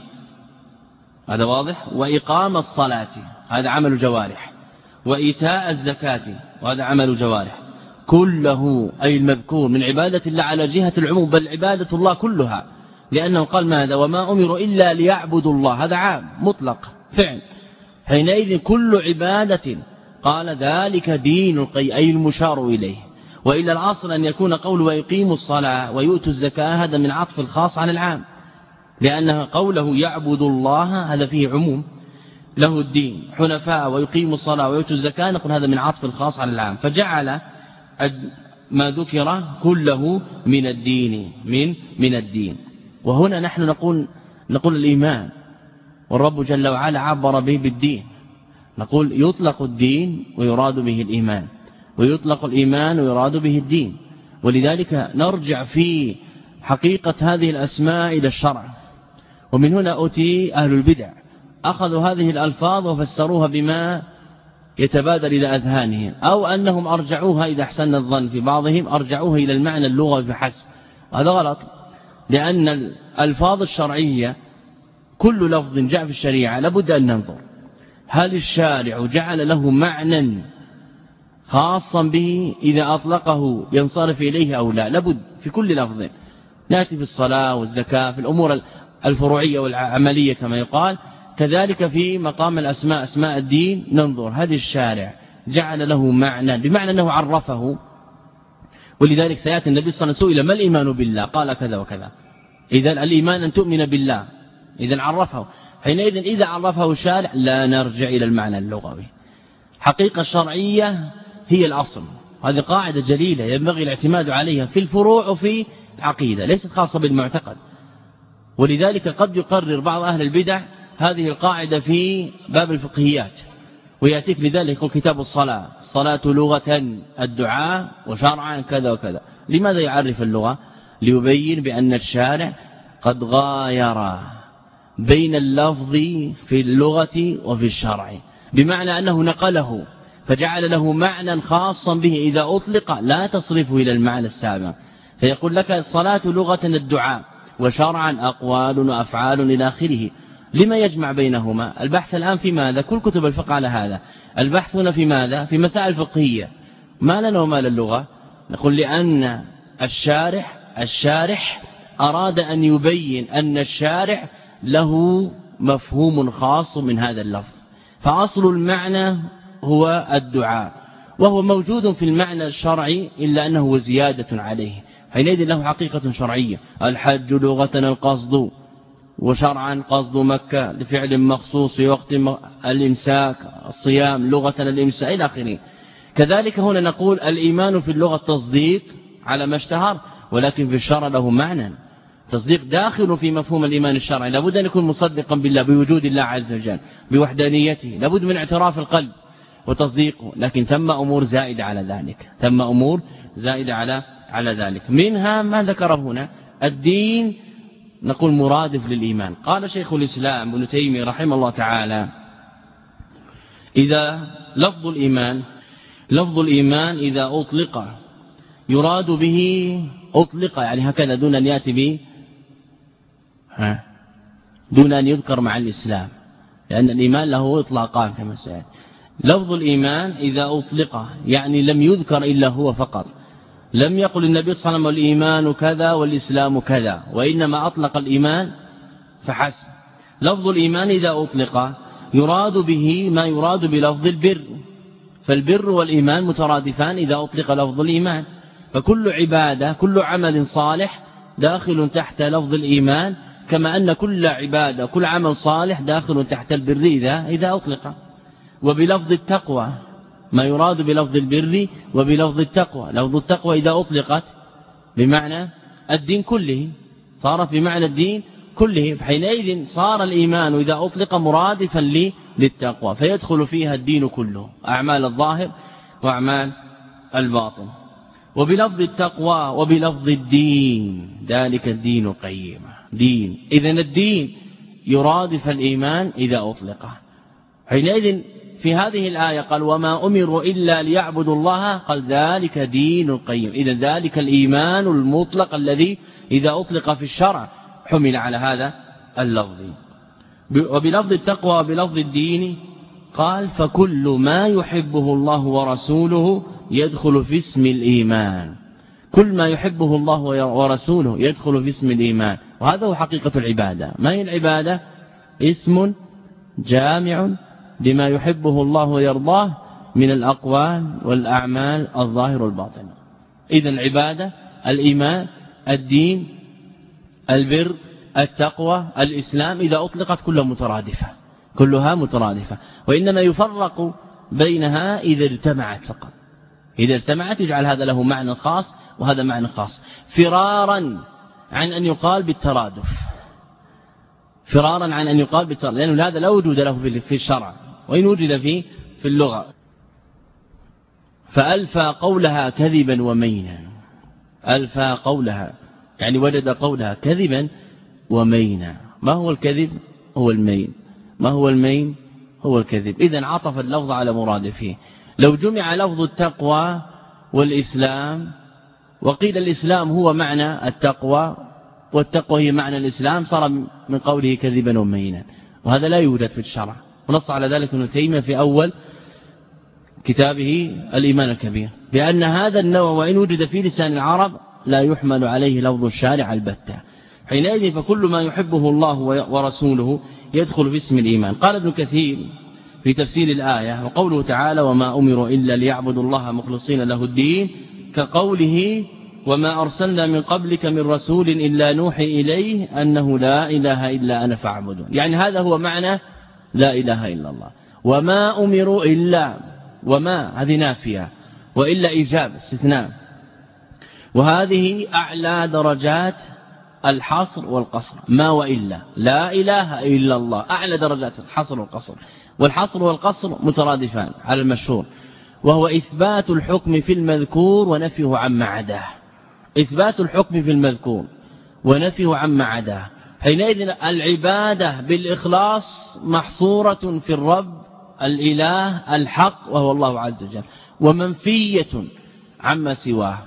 هذا واضح وإقام الصلاة هذا عمل جوارح. وإيتاء الزكاة وهذا عمل جوارح. كله أي المذكور من عبادة الله على جهة العموم بل عبادة الله كلها. لأنه قال ماذا؟ وما أمروا إلا ليعبدوا الله. هذا عام مطلق فعل. حينئذ كل عبادة قال ذلك دين القي أي المشار إليه. وإلى الأصل أن يكون قول ويقيم الصلاة ويؤتوا الزكاة هذا من عطف الخاص عن العام. لأنها قوله يعبد الله هذا فيه عموم. له الدين حنفاء ويقيم الصلاة ويؤتوا الزكاة نقول هذا من عطف الخاص عن العام. فجعل ما ذكر كله من الدين من من الدين. وهنا نحن نقول نقول الإيمان. والرب جل وعلا عبر به بالدين. نقول يطلق الدين ويراد به الإيمان. ويطلق الإيمان ويراد به الدين. ولذلك نرجع في حقيقة هذه الأسماء إلى الشرع. ومن هنا أتي أهل البدع. أخذوا هذه الألفاظ وفسروها بما يتبادر إلى أذهانهم أو أنهم أرجعوها إذا أحسن الظن في بعضهم أرجعوها إلى المعنى اللغوي فحسب هذا غلط لأن الألفاظ الشرعية كل لفظ جاء في الشريعة لابد أن ننظر. هل الشارع جعل له معنى خاصا به إذا أطلقه ينصرف إليه أو لا؟ لابد في كل لفظ. نأتي في الصلاة والزكاة في الأمور الفروعية والعملية كما يقال. كذلك في مقام الأسماء أسماء الدين ننظر هل الشارع جعل له معنى بمعنى أنه عرفه. ولذلك سيأتي النبي صلى الله عليه وسلم سئل ما الإيمان بالله؟ قال كذا وكذا. إذا الإيمان أن تؤمن بالله. إذا عرفه. حينئذ إذا عرفه الشارع لا نرجع إلى المعنى اللغوي. حقيقة شرعية هي الأصل. هذه قاعدة جليلة ينبغي الاعتماد عليها في الفروع وفي العقيدة ليست خاصة بالمعتقد. ولذلك قد يقرر بعض أهل البدع هذه القاعدة في باب الفقهيات ويأتيك لذلك يقول كتاب الصلاة الصلاة لغة الدعاء وشرعا كذا وكذا. لماذا يعرف اللغة؟ ليبين بأن الشارع قد غاير بين اللفظ في اللغة وفي الشرع بمعنى أنه نقله فجعل له معنى خاصا به إذا أطلق لا تصرفه إلى المعنى السابق فيقول لك الصلاة لغة الدعاء وشرعا أقوال وأفعال إلى آخره. لما يجمع بينهما؟ البحث الآن في ماذا؟ كل كتب الفقه على هذا. البحث هنا في ماذا؟ في مسائل فقهية. ما لنا وما للغة نقول لأن الشارح الشارح أراد أن يبين أن الشارع له مفهوم خاص من هذا اللفظ. فأصل المعنى هو الدعاء. وهو موجود في المعنى الشرعي إلا أنه زيادة عليه. حينئذ له حقيقة شرعية. الحج لغة القصد. وشرعا قصد مكة لفعل مخصوص في وقت الإمساك الصيام لغة الإمساك إلى آخره. كذلك هنا نقول الإيمان في اللغة التصديق على ما اشتهر ولكن في الشرع له معنى. تصديق داخل في مفهوم الإيمان الشرعي. لابد أن يكون مصدقا بالله بوجود الله عز وجل بوحدانيته. لابد من اعتراف القلب وتصديقه. لكن ثم أمور زائدة على ذلك. ثم أمور زائدة على على ذلك. منها ما ذكره هنا الدين نقول مرادف للإيمان. قال شيخ الإسلام ابن تيمية رحمه الله تعالى إذا لفظ الإيمان لفظ الإيمان إذا أطلق يراد به أطلق يعني هكذا دون أن يأتي به دون أن يذكر مع الإسلام لأن الإيمان له إطلاقان كما سيأتي. لفظ الإيمان إذا أطلق يعني لم يذكر إلا هو فقط. لم يقل النبي صلى الله عليه وسلم الإيمان كذا والإسلام كذا وإنما أطلق الإيمان فحسب. لفظ الإيمان إذا أطلق يراد به ما يراد بلفظ البر فالبر والإيمان مترادفان إذا أطلق لفظ الإيمان. فكل عبادة كل عمل صالح داخل تحت لفظ الإيمان كما أن كل عبادة كل عمل صالح داخل تحت البر إذا, إذا أطلق. وبلفظ التقوى ما يراد بلفظ البر وبلفظ التقوى. لفظ التقوى إذا أطلقت بمعنى الدين كله صارت بمعنى الدين كله. حينئذ صار الإيمان إذا أطلق مرادفا للتقوى فيدخل فيها الدين كله أعمال الظاهر وأعمال الباطن. وبلفظ التقوى وبلفظ الدين ذلك الدين قيم دين إذا الدين يرادف الإيمان إذا أطلق حينئذ في هذه الآية قال وما أمروا إلا ليعبدوا الله قال ذلك دين القيم إذا ذلك الإيمان المطلق الذي إذا أطلق في الشرع حمل على هذا اللفظ. وبلفظ التقوى وبلفظ الدين قال فكل ما يحبه الله ورسوله يدخل في اسم الإيمان. كل ما يحبه الله ورسوله يدخل في اسم الإيمان. وهذا هو حقيقة العبادة. ما هي العبادة؟ اسم جامع لما يحبه الله ويرضاه من الأقوال والأعمال الظاهر والباطن. إذا العبادة الإيمان الدين البر التقوى الإسلام إذا أطلقت كلها مترادفة. كلها مترادفة. وإنما يفرق بينها إذا اجتمعت فقط. إذا اجتمعت يجعل هذا له معنى خاص وهذا معنى خاص. فرارا عن أن يقال بالترادف. فرارا عن أن يقال بالترك لأنه هذا لا وجود له في الشرع. وإن وجد فيه في اللغة. فألفى قولها كذبا ومينا. ألفى قولها يعني وجد قولها كذبا ومينا. ما هو الكذب؟ هو المين ما هو المين هو الكذب. إذا عطف اللفظ على مرادفه لو جمع لفظ التقوى والإسلام وقيل الإسلام هو معنى التقوى والتقوى هي معنى الإسلام صار من قوله كذبا ومينا. وهذا لا يوجد في الشرع. ونص على ذلك ابن تيمية في أول كتابه الإيمان الكبير. بأن هذا النوع وإن وجد في لسان العرب لا يحمل عليه لفظ الشارع البتة. حينئذ فكل ما يحبه الله ورسوله يدخل في اسم الإيمان. قال ابن كثير في تفسير الآية وقوله تعالى وما أمروا إلا ليعبدوا الله مخلصين له الدين كقوله وما أرسلنا من قبلك من رسول إلا نوحي إليه أنه لا إله إلا أنا فاعبدون. يعني هذا هو معنى لا إله إلا الله. وما أمروا إلا وما هذه نافية. وإلا إيجاب استثناء. وهذه أعلى درجات الحصر والقصر. ما وإلا. لا إله إلا الله. أعلى درجات الحصر والقصر. والحصر والقصر مترادفان على المشهور. وهو إثبات الحكم في المذكور ونفيه عما عداه إثبات الحكم في المذكور ونفيه عما عداه حينئذ العبادة بالإخلاص محصورة في الرب الإله الحق وهو الله عز وجل ومنفية عما سواه.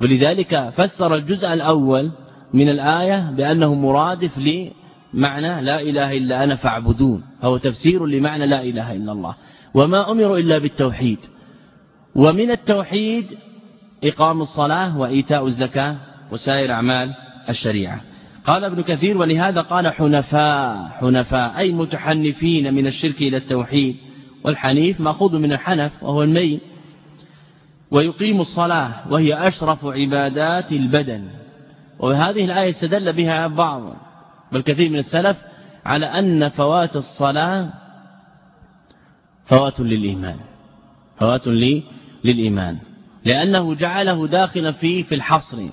ولذلك فسر الجزء الأول من الآية بأنه مرادف لمعنى لا إله إلا أنا فاعبدون. هو تفسير لمعنى لا إله إلا الله. وما أمروا إلا بالتوحيد. ومن التوحيد إقام الصلاة وإيتاء الزكاة وسائر أعمال الشريعة. قال ابن كثير ولهذا قال حنفاء حنفاء أي متحنفين من الشرك إلى التوحيد. والحنيف مأخوذ من الحنف وهو الميل. ويقيم الصلاة وهي أشرف عبادات البدن. وهذه الآية استدل بها بعض بل كثير من السلف على أن فوات الصلاة فوات للإيمان. فوات للإيمان. لأنه جعله داخلا فيه في الحصر.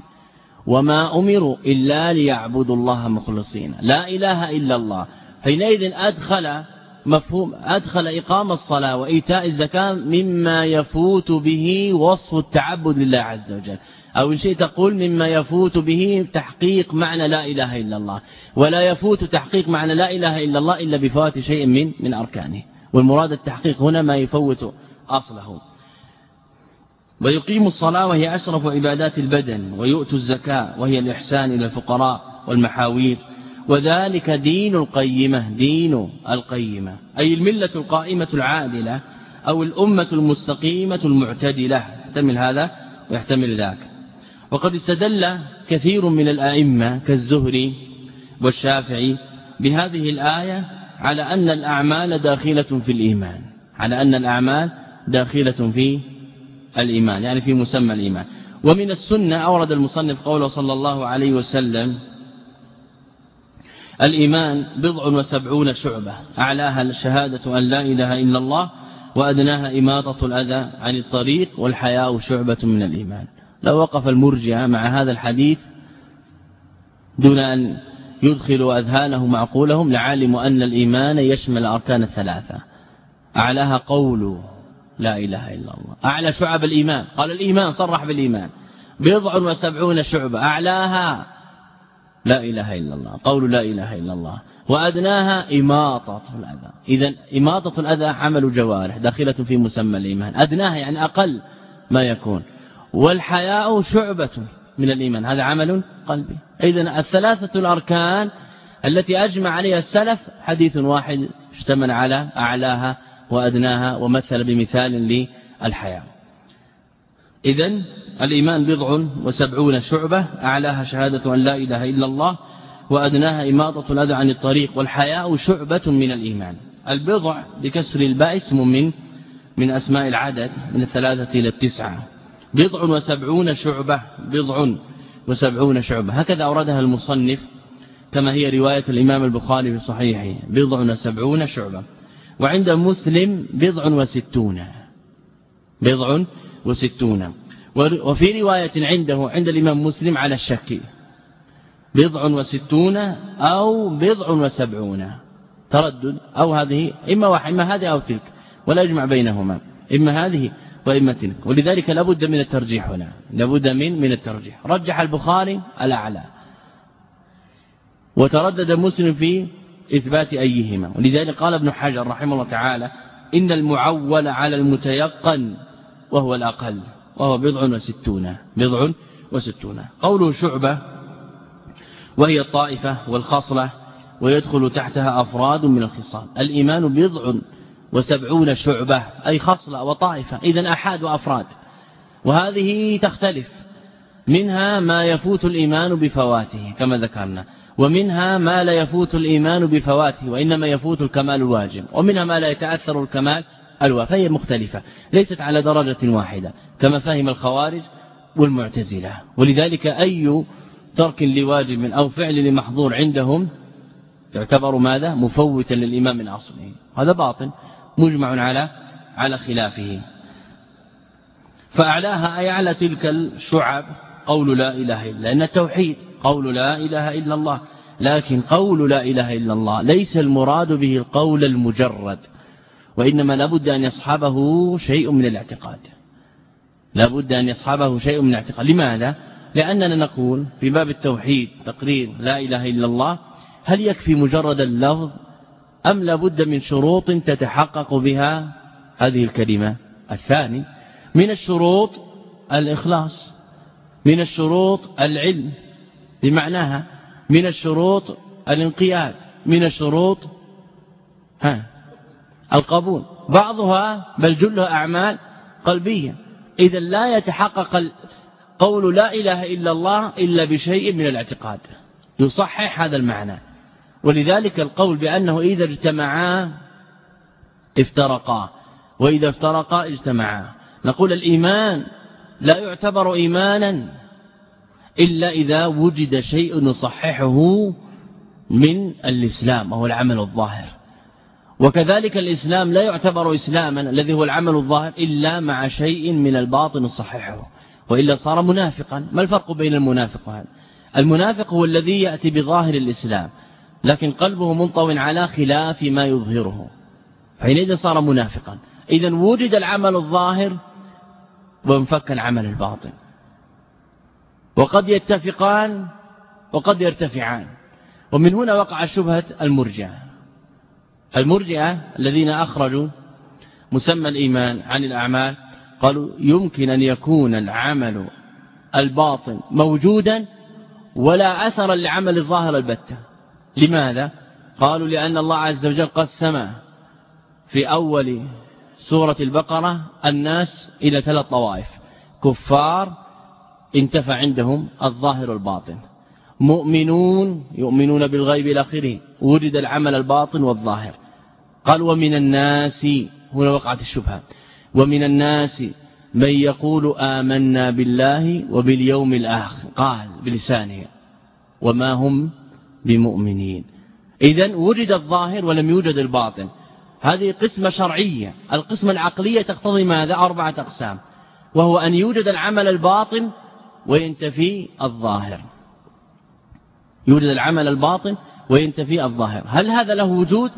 وما أمروا إلا ليعبدوا الله مخلصين. لا إله إلا الله. حينئذ أدخل مفهوم أدخل إقام الصلاة وإيتاء الزكاة مما يفوت به وصف التعبد لله عز وجل. أو إن شئت تقول مما يفوت به تحقيق معنى لا إله إلا الله. ولا يفوت تحقيق معنى لا إله إلا الله إلا بفوات شيء من من أركانه. والمراد التحقيق هنا ما يفوت أصله. ويقيم الصلاة وهي أشرف عبادات البدن ويؤتوا الزكاة وهي الإحسان إلى الفقراء والمحاوير. وذلك دين القيمة دين القيمة أي الملة القائمة العادلة أو الأمة المستقيمة المعتدلة. يحتمل هذا ويحتمل ذاك. وقد استدل كثير من الأئمة كالزهري والشافعي بهذه الآية على أن الأعمال داخلة في الإيمان على أن الأعمال داخلة في الإيمان يعني في مسمى الإيمان. ومن السنة أورد المصنف قوله صلى الله عليه وسلم الإيمان بضع وسبعون شعبة أعلاها الشهادة أن لا إله إلا الله وأدناها إماطة الأذى عن الطريق والحياء شعبة من الإيمان. لو وقف المرجع مع هذا الحديث دون أن يدخلوا أذهانهم معقولهم لعالموا أن الإيمان يشمل أركان الثلاثة. أعلاها قول لا إله إلا الله. أعلى شعب الإيمان. قال الإيمان صرح بالإيمان. بضع وسبعون شعبة. أعلاها لا إله إلا الله. قول لا إله إلا الله. وأدناها إماطة الأذى. إذا إماطة الأذى عمل جوارح داخلة في مسمى الإيمان. أدناها يعني أقل ما يكون. والحياء شعبة من الإيمان. هذا عمل قلبي. إذا الثلاثة الأركان التي أجمع عليها السلف حديث واحد اشتمل على أعلاها. وأدناها ومثل بمثال للحياة. إذا الإيمان بضع وسبعون شعبة أعلاها شهادة أن لا إله إلا الله وأدناها إماطة الأذى عن الطريق والحياء شعبة من الإيمان. البضع بكسر الباء اسم من من أسماء العدد من الثلاثة إلى التسعة. بضع وسبعون شعبة بضع وسبعون شعبة. هكذا أوردها المصنف كما هي رواية الإمام البخاري في صحيحه. بضع وسبعون شعبة. وعند مسلم بضع وستون. بضع وستون. وفي رواية عنده عند الإمام مسلم على الشك. بضع وستون أو بضع وسبعون. تردد. أو هذه إما واحد إما هذه أو تلك. ولا يجمع بينهما. إما هذه وإما تلك. ولذلك لابد من الترجيح هنا. لابد من من الترجيح. رجح البخاري الأعلى. وتردد مسلم في إثبات أيهما. ولذلك قال ابن حجر رحمه الله تعالى إن المعول على المتيقن وهو الأقل وهو بضع وستون بضع وستون. قوله شعبة وهي الطائفة والخصلة ويدخل تحتها أفراد من الخصال. الإيمان بضع وسبعون شعبة أي خصلة وطائفة إذا أحاد وأفراد. وهذه تختلف منها ما يفوت الإيمان بفواته كما ذكرنا. ومنها ما لا يفوت الإيمان بفواته وإنما يفوت الكمال الواجب ومنها ما لا يتأثر الكمال الواجب فهي مختلفة ليست على درجة واحدة كما فهم الخوارج والمعتزلة. ولذلك أي ترك لواجب أو فعل لمحظور عندهم يعتبر ماذا؟ مفوتا للإمام من أصله هذا باطل مجمع على على خلافه. فأعلاها أي على تلك الشعب قول لا إله إلا لأن التوحيد قول لا إله إلا الله. لكن قول لا إله إلا الله ليس المراد به القول المجرد وإنما لابد أن يصحبه شيء من الاعتقاد. لابد أن يصحبه شيء من الاعتقاد. لماذا؟ لأننا نقول في باب التوحيد تقرير لا إله إلا الله هل يكفي مجرد اللفظ أم لابد من شروط تتحقق بها؟ هذه الكلمة الثاني من الشروط الإخلاص من الشروط العلم. بمعناها من الشروط الانقياد من الشروط ها القبول. بعضها بل جلها أعمال قلبية. إذا لا يتحقق قول لا إله إلا الله إلا بشيء من الاعتقاد. يصحح هذا المعنى. ولذلك القول بأنه إذا اجتمعا افترقا. وإذا افترقا اجتمعا. نقول الإيمان لا يعتبر إيمانا. إلا إذا وجد شيء يصححه من الإسلام وهو العمل الظاهر. وكذلك الإسلام لا يعتبر إسلاما الذي هو العمل الظاهر إلا مع شيء من الباطن يصححه وإلا صار منافقا. ما الفرق بين المنافق وهذا المنافق هو الذي يأتي بظاهر الإسلام لكن قلبه منطو على خلاف ما يظهره. حينئذ صار منافقا. إذا وجد العمل الظاهر وانفك العمل الباطن. وقد يتفقان وقد يرتفعان. ومن هنا وقع شبهة المرجع. المرجعة الذين أخرجوا مسمى الإيمان عن الأعمال قالوا يمكن أن يكون العمل الباطن موجودا ولا أثر لعمل الظاهر البتة. لماذا؟ قالوا لأن الله عز وجل قسم في أول سورة البقرة الناس إلى ثلاث طوائف كفار انتفى عندهم الظاهر والباطن. مؤمنون يؤمنون بالغيب إلى آخره. وجد العمل الباطن والظاهر. قال ومن الناس هنا وقعت الشبهة. ومن الناس من يقول آمنا بالله وباليوم الآخر. قال بلسانه وما هم بمؤمنين. إذا وجد الظاهر ولم يوجد الباطن. هذه قسمة شرعية. القسمة العقلية تقتضي ماذا؟ أربعة أقسام. وهو أن يوجد العمل الباطن وينتفي الظاهر. يوجد العمل الباطن وينتفي الظاهر. هل هذا له وجود؟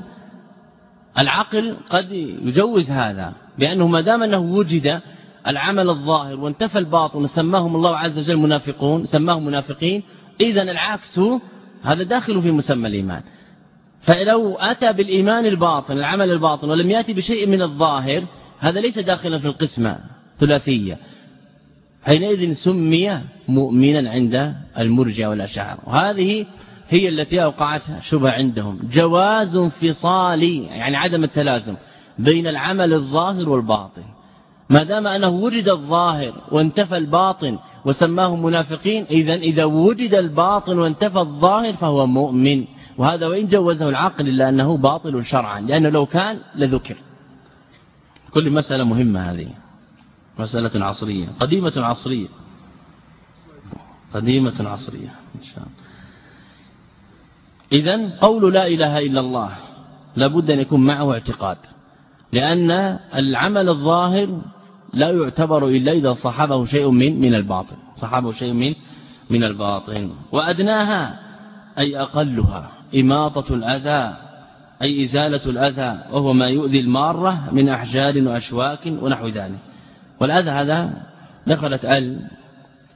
العقل قد يجوز هذا بأنه ما دام أنه وجد العمل الظاهر وانتفى الباطن وسماهم الله عز وجل منافقون سماهم منافقين إذا العكس هذا داخل في مسمى الإيمان. فلو أتى بالإيمان الباطن العمل الباطن ولم يأتي بشيء من الظاهر هذا ليس داخلا في القسمة ثلاثية حينئذ سمي مؤمنا عند المرجع والأشعار. وهذه هي التي أوقعت شبه عندهم. جواز انفصال يعني عدم التلازم بين العمل الظاهر والباطن. ما دام أنه وجد الظاهر وانتفى الباطن وسماه منافقين إذا إذا وجد الباطن وانتفى الظاهر فهو مؤمن. وهذا وإن جوزه العقل إلا أنه باطل شرعا لأنه لو كان لذكر. كل مسألة مهمة هذه. مسألة عصرية قديمة عصرية. قديمة عصرية إن شاء الله. إذا قول لا إله إلا الله لابد أن يكون معه اعتقاد لأن العمل الظاهر لا يعتبر إلا إذا صحبه شيء من من الباطن. صحبه شيء من من الباطن. وأدناها أي أقلها إماطة الأذى أي إزالة الأذى وهو ما يؤذي المارة من أحجار وأشواك ونحو ذلك. والأذى هذا دخلت ال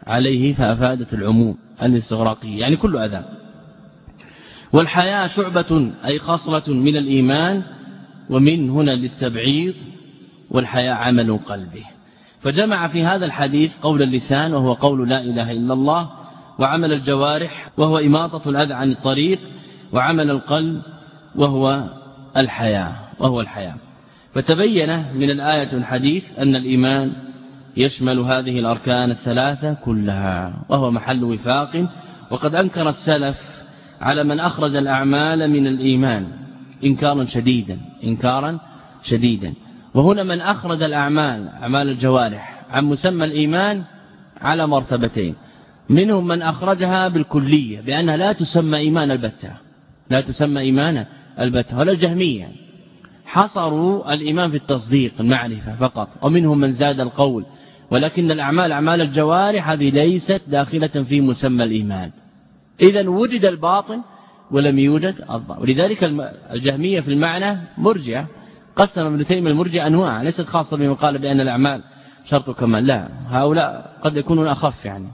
عليه فأفادت العموم الاستغراقية يعني كل أذى. والحياة شعبة أي خصلة من الإيمان ومن هنا للتبعيض والحياة عمل قلبه. فجمع في هذا الحديث قول اللسان وهو قول لا إله إلا الله وعمل الجوارح وهو إماطة الأذى عن الطريق وعمل القلب وهو الحياة وهو الحياة. فتبين من الآية الحديث أن الإيمان يشمل هذه الأركان الثلاثة كلها وهو محل وفاق وقد أنكر السلف على من أخرج الأعمال من الإيمان إنكارا شديدا إنكارا شديدا. وهنا من أخرج الأعمال أعمال الجوارح عن مسمى الإيمان على مرتبتين. منهم من أخرجها بالكلية بأنها لا تسمى إيمان البتة لا تسمى إيمانا البتة ولا الجهمية. حصروا الإيمان في التصديق المعرفة فقط ومنهم من زاد القول. ولكن الأعمال أعمال الجوارح هذه ليست داخلة في مسمى الإيمان. إذا وجد الباطن ولم يوجد الظاهر ولذلك الجهمية في المعنى مرجع قسم ابن تيمية المرجع أنواع ليست خاصة بمن قال بأن الأعمال شرط كمال. لا هؤلاء قد يكونون أخف يعني.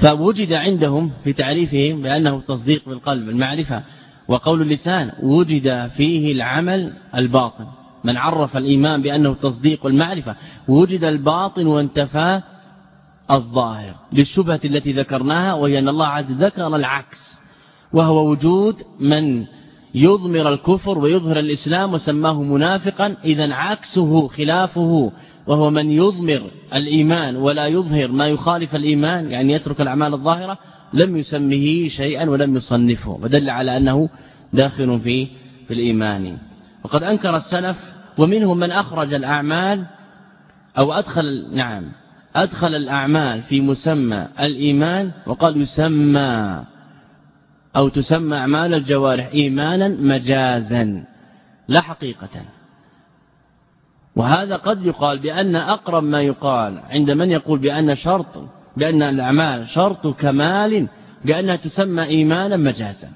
فوجد عندهم في تعريفهم بأنه تصديق بالقلب المعرفة. وقول اللسان وجد فيه العمل الباطن. من عرف الإيمان بأنه تصديق والمعرفة وجد الباطن وانتفى الظاهر للشبهة التي ذكرناها وهي أن الله عز ذكر العكس. وهو وجود من يضمر الكفر ويظهر الإسلام وسماه منافقا إذا عكسه خلافه وهو من يضمر الإيمان ولا يظهر ما يخالف الإيمان يعني يترك الأعمال الظاهرة لم يسمه شيئا ولم يصنفه ودل على أنه داخل في في الإيمان. وقد أنكر السلف ومنهم من أخرج الأعمال أو أدخل نعم أدخل الأعمال في مسمى الإيمان وقال يسمى أو تسمى أعمال الجوارح إيمانا مجازا لا حقيقة. وهذا قد يقال بأن أقرب ما يقال عند من يقول بأن شرط بأن الأعمال شرط كمال بأنها تسمى إيمانا مجازا.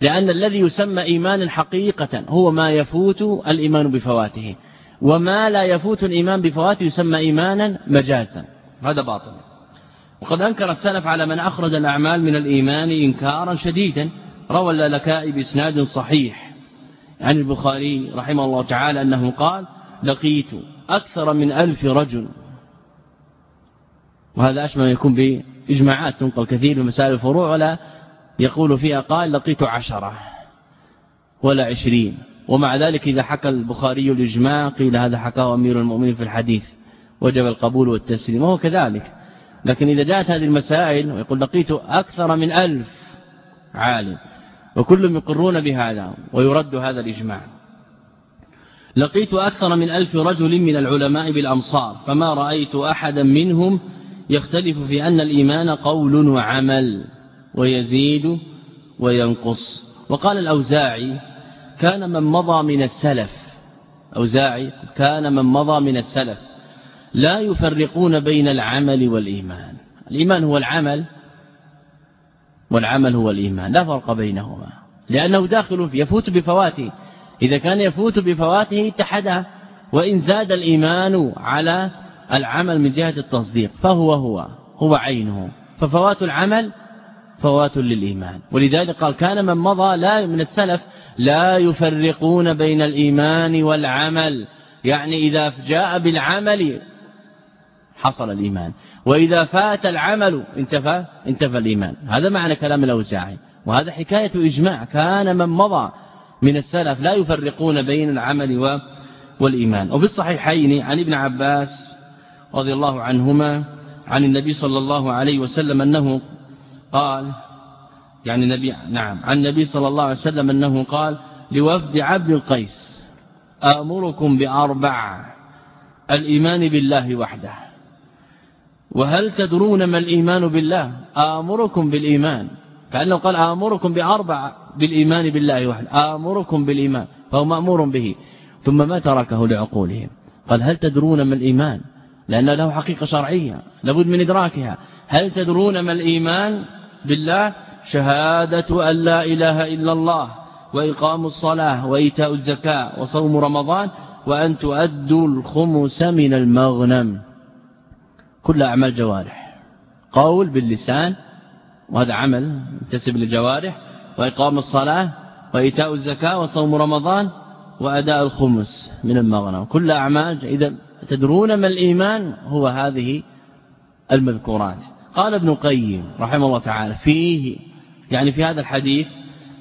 لأن الذي يسمى إيمانا حقيقة هو ما يفوت الإيمان بفواته. وما لا يفوت الإيمان بفواته يسمى إيمانا مجازا. هذا باطل. وقد أنكر السلف على من أخرج الأعمال من الإيمان إنكارا شديدا. روى اللالكائي بإسناد صحيح. عن البخاري رحمه الله تعالى أنه قال لقيت أكثر من ألف رجل وهذا أشمل يكون بإجماعات تنقل كثير من مسائل الفروع ولا يقول فيها قال لقيت عشرة ولا عشرين. ومع ذلك إذا حكى البخاري الإجماع قيل هذا حكاه أمير المؤمنين في الحديث وجب القبول والتسليم وهو كذلك. لكن إذا جاءت هذه المسائل ويقول لقيت أكثر من ألف عالم وكلهم يقرون بهذا ويرد هذا الإجماع. لقيت أكثر من ألف رجل من العلماء بالأمصار فما رأيت أحدا منهم يختلف في أن الإيمان قول وعمل ويزيد وينقص. وقال الأوزاعي كان من مضى من السلف أوزاعي كان من مضى من السلف لا يفرقون بين العمل والإيمان. الإيمان هو العمل والعمل هو الإيمان لا فرق بينهما لأنه داخل يفوت بفواته. إذا كان يفوت بفواته اتحدها وإن زاد الإيمان على العمل من جهة التصديق فهو هو هو عينه. ففوات العمل فوات للإيمان. ولذلك قال كان من مضى لا من السلف لا يفرقون بين الإيمان والعمل. يعني إذا جاء بالعمل حصل الإيمان. وإذا فات العمل انتفى انتفى الإيمان. هذا معنى كلام الأوزاعي. وهذا حكاية إجماع. كان من مضى من السلف لا يفرقون بين العمل والإيمان. وفي الصحيحين عن ابن عباس رضي الله عنهما عن النبي صلى الله عليه وسلم أنه قال يعني النبي نعم عن النبي صلى الله عليه وسلم أنه قال لوفد عبد القيس آمركم بأربع الإيمان بالله وحده. وهل تدرون ما الإيمان بالله؟ آمركم بالإيمان. كأنه قال آمركم بأربع بالإيمان بالله وحده. آمركم بالإيمان فهو مأمور به. ثم ما تركه لعقولهم. قال هل تدرون ما الإيمان؟ لأن له حقيقة شرعية لابد من إدراكها. هل تدرون ما الإيمان بالله؟ شهادة أن لا إله إلا الله وإقام الصلاة وإيتاء الزكاة وصوم رمضان وأن تؤدوا الخمس من المغنم. كل أعمال جوارح. قول باللسان وهذا عمل ينتسب للجوارح. وإقام الصلاة وإيتاء الزكاة وصوم رمضان وأداء الخمس من المغنم. كل أعمال إذا تدرون ما الإيمان؟ هو هذه المذكورات. قال ابن قيم رحمه الله تعالى فيه يعني في هذا الحديث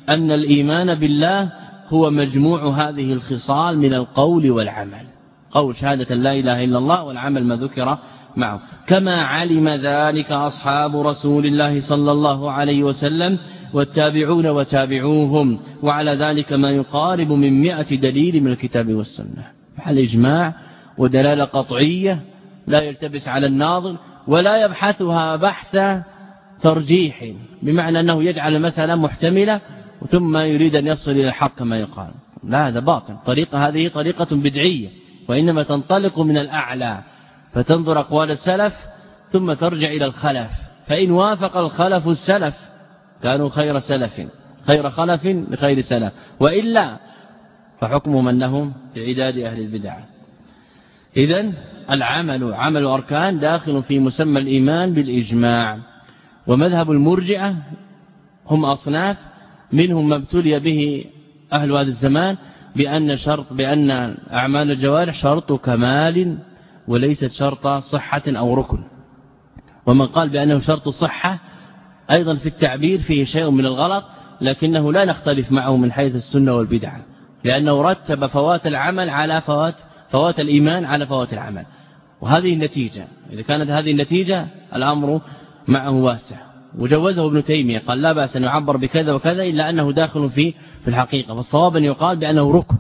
أن الإيمان بالله هو مجموع هذه الخصال من القول والعمل. قول شهادة لا إله إلا الله والعمل ما ذكر معه. كما علم ذلك أصحاب رسول الله صلى الله عليه وسلم والتابعون وتابعوهم وعلى ذلك ما يقارب من مئة دليل من الكتاب والسنة. حال إجماع ودلالة قطعية لا يلتبس على الناظر ولا يبحثها بحث ترجيح بمعنى أنه يجعل المسألة محتملة ثم يريد أن يصل إلى الحق كما يقال. لا هذا باطل. طريقة هذه طريقة بدعية وإنما تنطلق من الأعلى. فتنظر أقوال السلف ثم ترجع إلى الخلف. فإن وافق الخلف السلف كانوا خير سلف خير خلف لخير سلف. وإلا فحكمهم أنهم بعداد أهل البدع. إذا العمل عمل أركان داخل في مسمى الإيمان بالإجماع. ومذهب المرجئة هم أصناف منهم ما ابتلي به أهل هذا الزمان بأن شرط بأن أعمال الجوارح شرط كمال وليست شرط صحة أو ركن. ومن قال بأنه شرط صحة أيضا في التعبير فيه شيء من الغلط لكنه لا نختلف معه من حيث السنة والبدعة لأنه رتب فوات العمل على فوات فوات الإيمان على فوات العمل. وهذه النتيجة إذا كانت هذه النتيجة الأمر معه واسع. وجوزه ابن تيمية قال لا بأس أن يعبر بكذا وكذا إلا أنه داخل في في الحقيقة. فالصواب أن يقال بأنه ركن.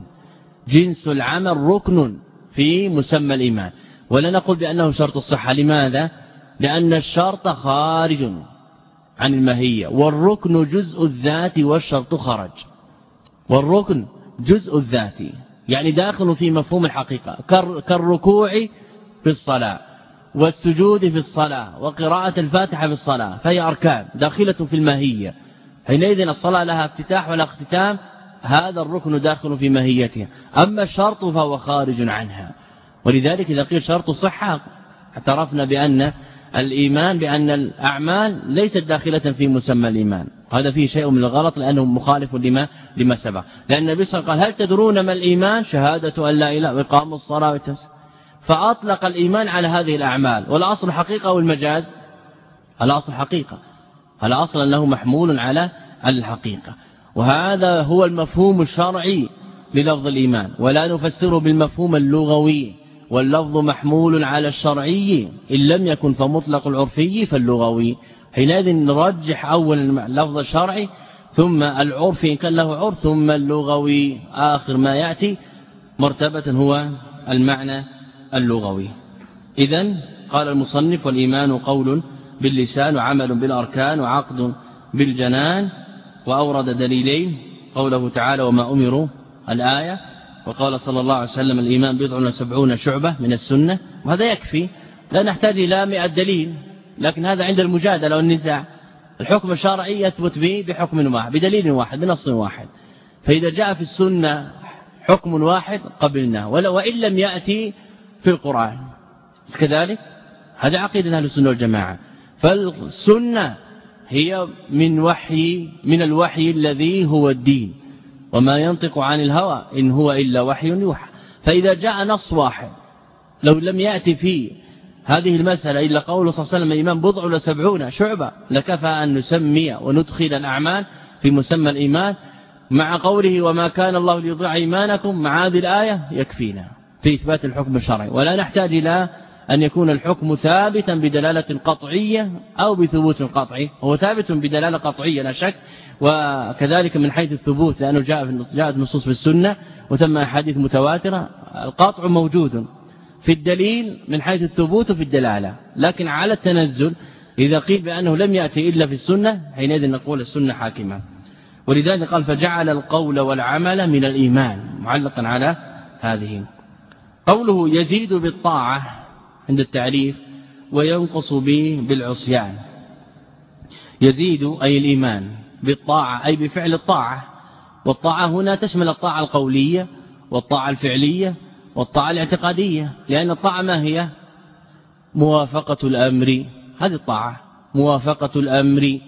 جنس العمل ركن في مسمى الإيمان. ولا نقول بأنه شرط الصحة. لماذا؟ لأن الشرط خارج عن الماهية. والركن جزء الذات والشرط خرج والركن جزء الذات. يعني داخل في مفهوم الحقيقة كالركوع في الصلاة والسجود في الصلاة وقراءة الفاتحة في الصلاة فهي أركان داخلة في الماهية. حينئذ الصلاة لها افتتاح ولا اختتام هذا الركن داخل في ماهيتها. أما الشرط فهو خارج عنها. ولذلك إذا قيل شرط الصحة اعترفنا بأن الإيمان بأن الأعمال ليست داخلة في مسمى الإيمان. هذا فيه شيء من الغلط لأنه مخالف لما لما سبق. لأن النبي صلى الله عليه وسلم قال هل تدرون ما الإيمان؟ شهادة أن لا إله وإقام الصلاة والتسبيح فأطلق الإيمان على هذه الأعمال. والأصل حقيقة والمجاز الأصل حقيقة. الأصل أنه محمول على الحقيقة. وهذا هو المفهوم الشرعي للفظ الإيمان. ولا نفسره بالمفهوم اللغوي. واللفظ محمول على الشرعي. إن لم يكن فمطلق العرفي فاللغوي. حينئذ نرجح أولا اللفظ الشرعي ثم العرفي إن كان له عرف ثم اللغوي. آخر ما يأتي مرتبة هو المعنى اللغوي. إذا قال المصنف والإيمان قول باللسان وعمل بالأركان وعقد بالجنان. وأورد دليلين قوله تعالى وما أمروا الآية. وقال صلى الله عليه وسلم الإيمان بضع وسبعون شعبة من السنة. وهذا يكفي لا نحتاج إلى مئة دليل. لكن هذا عند المجادلة والنزاع. الحكم الشرعي يثبت به بحكم واحد بدليل واحد بنص واحد. فإذا جاء في السنة حكم واحد قبلناه وإن لم يأتي في القرآن. كذلك؟ هذا عقيدة أهل السنة والجماعة. فالسنة هي من وحي من الوحي الذي هو الدين. وما ينطق عن الهوى إن هو إلا وحي يوحى. فإذا جاء نص واحد لو لم يأتي فيه هذه المسألة إلا قول صلى الله عليه وسلم الإيمان بضع وسبعون شعبة لكفى أن نسمي وندخل الأعمال في مسمى الإيمان. مع قوله وما كان الله ليضيع إيمانكم مع هذه الآية يكفينا في إثبات الحكم الشرعي. ولا نحتاج إلى أن يكون الحكم ثابتا بدلالة قطعية أو بثبوت قطعي. هو ثابت بدلالة قطعية لا شك وكذلك من حيث الثبوت لأنه جاء جاءت نصوص في السنة وثم أحاديث متواترة القطع موجود. في الدليل من حيث الثبوت في الدلالة. لكن على التنزل إذا قيل بأنه لم يأتي إلا في السنة حينئذ نقول السنة حاكمة. ولذلك قال فجعل القول والعمل من الإيمان. معلقا على هذه. قوله يزيد بالطاعة عند التعريف وينقص به بالعصيان. يزيد أي الإيمان بالطاعة أي بفعل الطاعة. والطاعة هنا تشمل الطاعة القولية والطاعة الفعلية والطاعة الاعتقادية لأن الطاعة ما هي؟ موافقة الأمر. هذه الطاعة موافقة الأمر.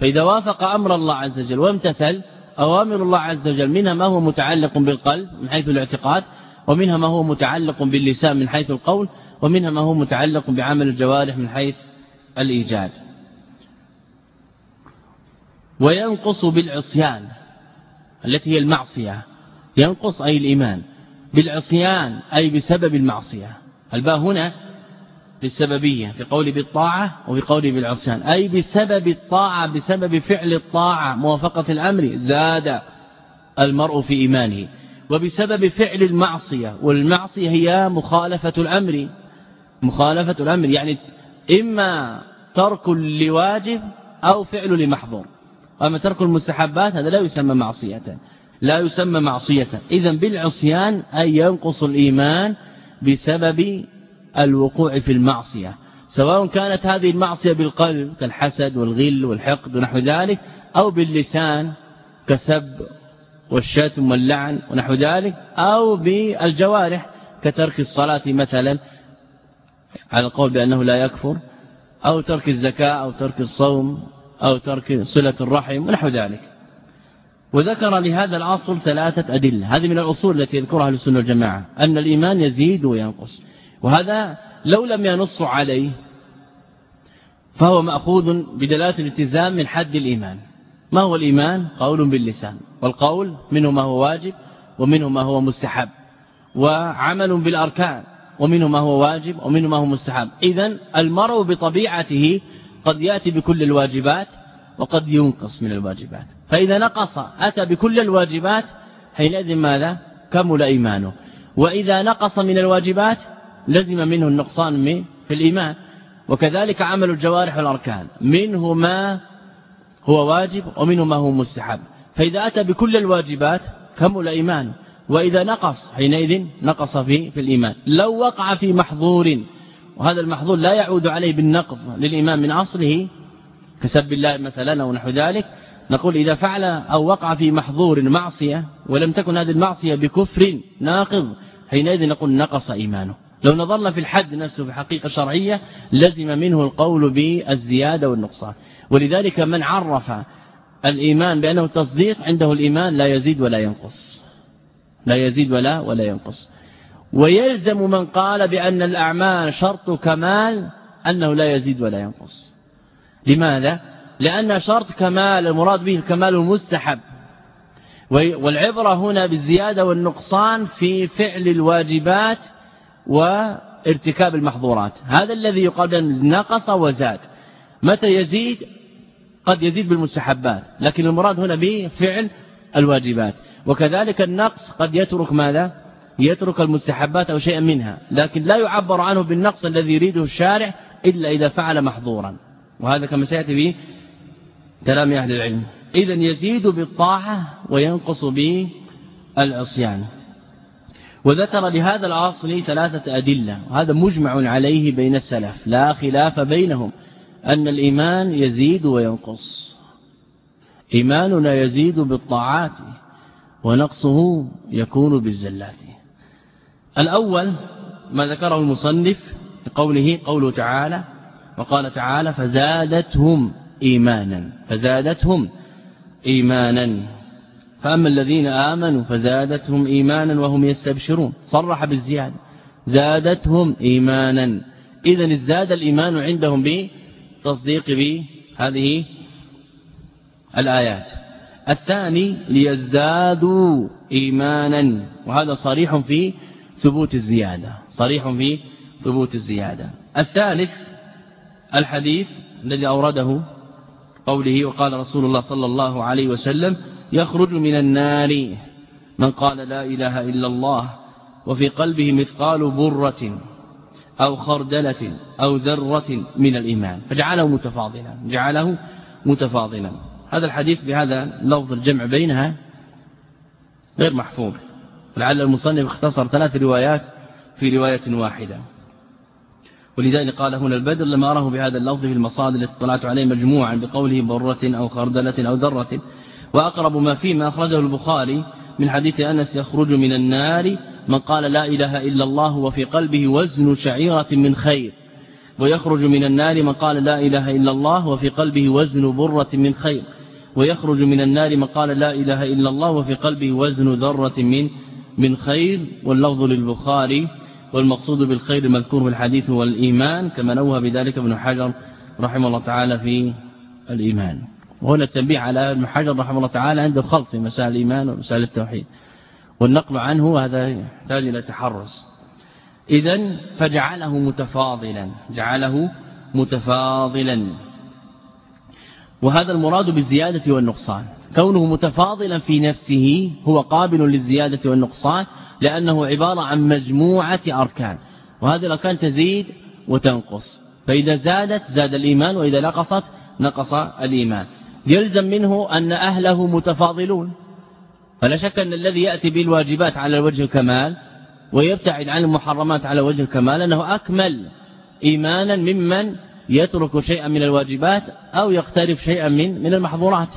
فإذا وافق أمر الله عز وجل وامتثل أوامر الله عز وجل منها ما هو متعلق بالقلب من حيث الاعتقاد ومنها ما هو متعلق باللسان من حيث القول ومنها ما هو متعلق بعمل الجوارح من حيث الإيجاد. وينقص بالعصيان التي هي المعصية. ينقص أي الإيمان. بالعصيان أي بسبب المعصية. الباء هنا للسببية في قول بالطاعة وفي قول بالعصيان. أي بسبب الطاعة بسبب فعل الطاعة موافقة الأمر زاد المرء في إيمانه. وبسبب فعل المعصية والمعصية هي مخالفة الأمر. مخالفة الأمر يعني إما ترك لواجب أو فعل لمحظور. أما ترك المستحبات هذا لا يسمى معصية. لا يسمى معصية. إذا بالعصيان أي ينقص الإيمان بسبب الوقوع في المعصية. سواء كانت هذه المعصية بالقلب كالحسد والغل والحقد ونحو ذلك أو باللسان كسب والشتم واللعن ونحو ذلك أو بالجوارح كترك الصلاة مثلا على القول بأنه لا يكفر أو ترك الزكاة أو ترك الصوم أو ترك صلة الرحم ونحو ذلك. وذكر لهذا الأصل ثلاثة أدلة. هذه من الأصول التي يذكرها السنة والجماعة. أن الإيمان يزيد وينقص. وهذا لو لم ينص عليه فهو مأخوذ بدلالة الالتزام من حد الإيمان. ما هو الإيمان؟ قول باللسان. والقول منه ما هو واجب ومنه ما هو مستحب. وعمل بالأركان ومنه ما هو واجب ومنه ما هو مستحب. إذا المرء بطبيعته قد يأتي بكل الواجبات وقد ينقص من الواجبات. فإذا نقص أتى بكل الواجبات حينئذ ماذا؟ كمل إيمانه. وإذا نقص من الواجبات لزم منه النقصان في الإيمان. وكذلك عمل الجوارح والأركان. منه ما هو واجب ومنه ما هو مستحب. فإذا أتى بكل الواجبات كمل إيمانه. وإذا نقص حينئذ نقص في, في الإيمان. لو وقع في محظور وهذا المحظور لا يعود عليه بالنقض للإيمان من أصله كسب الله مثلا أو نحو ذلك. نقول إذا فعل أو وقع في محظور معصية ولم تكن هذه المعصية بكفر ناقض حينئذ نقول نقص إيمانه. لو نظرنا في الحد نفسه في حقيقة شرعية لزم منه القول بالزيادة والنقصان. ولذلك من عرف الإيمان بأنه تصديق عنده الإيمان لا يزيد ولا ينقص. لا يزيد ولا ولا ينقص. ويلزم من قال بأن الأعمال شرط كمال أنه لا يزيد ولا ينقص. لماذا؟ لأن شرط كمال المراد به الكمال المستحب. والعبرة هنا بالزيادة والنقصان في فعل الواجبات وارتكاب المحظورات. هذا الذي يقال نقص وزاد. متى يزيد؟ قد يزيد بالمستحبات. لكن المراد هنا بفعل الواجبات. وكذلك النقص قد يترك ماذا؟ يترك المستحبات أو شيئا منها. لكن لا يعبر عنه بالنقص الذي يريده الشارع إلا إذا فعل محظورا. وهذا كما سيأتي به كلام أهل العلم. إذا يزيد بالطاعة وينقص بالعصيان. وذكر لهذا الأصل ثلاثة أدلة. وهذا مجمع عليه بين السلف. لا خلاف بينهم. أن الإيمان يزيد وينقص. إيماننا يزيد بالطاعات ونقصه يكون بالزلات. الأول ما ذكره المصنف بقوله قوله تعالى وقال تعالى فزادتهم إيمانا فزادتهم إيمانا. فأما الذين آمنوا فزادتهم إيمانا وهم يستبشرون. صرح بالزيادة. زادتهم إيمانا. إذا ازداد الإيمان عندهم بتصديق بهذه الآيات. الثاني ليزدادوا إيمانا. وهذا صريح في ثبوت الزيادة. صريح في ثبوت الزيادة. الثالث الحديث الذي أورده قوله وقال رسول الله صلى الله عليه وسلم يخرج من النار. من قال لا إله إلا الله وفي قلبه مثقال برة أو خردلة أو ذرة من الإيمان. فجعله متفاضلا جعله متفاضلا. هذا الحديث بهذا لفظ الجمع بينها غير محفوظ. لعل المصنف اختصر ثلاث روايات في رواية واحدة. ولذلك قال هنا البدر لما أراه بهذا اللفظ في المصادر التي طلعت عليه مجموعا بقوله برة أو خردلة أو ذرة. وأقرب ما فيه ما أخرجه البخاري من حديث أنس يخرج من النار من قال لا إله إلا الله وفي قلبه وزن شعيرة من خير. ويخرج من النار من قال لا إله إلا الله وفي قلبه وزن برة من خير. ويخرج من النار من قال لا إله إلا الله وفي قلبه وزن ذرة من من خير. واللفظ للبخاري والمقصود بالخير المذكور في الحديث هو الإيمان كما نوه بذلك ابن حجر رحمه الله تعالى في الإيمان. وهنا التنبيه على ابن حجر رحمه الله تعالى عنده خلط في مسائل الإيمان ومسائل التوحيد. والنقل عنه هذا يحتاج إلى تحرص إذا فجعله متفاضلا جعله متفاضلا. وهذا المراد بالزيادة والنقصان. كونه متفاضلا في نفسه هو قابل للزيادة والنقصان لأنه عبارة عن مجموعة أركان. وهذه الأركان تزيد وتنقص. فإذا زادت زاد الإيمان وإذا نقصت نقص الإيمان. يلزم منه أن أهله متفاضلون. فلا شك أن الذي يأتي بالواجبات على وجه الكمال ويبتعد عن المحرمات على وجه الكمال أنه أكمل إيمانا ممن يترك شيئا من الواجبات أو يقترف شيئا من من المحظورات.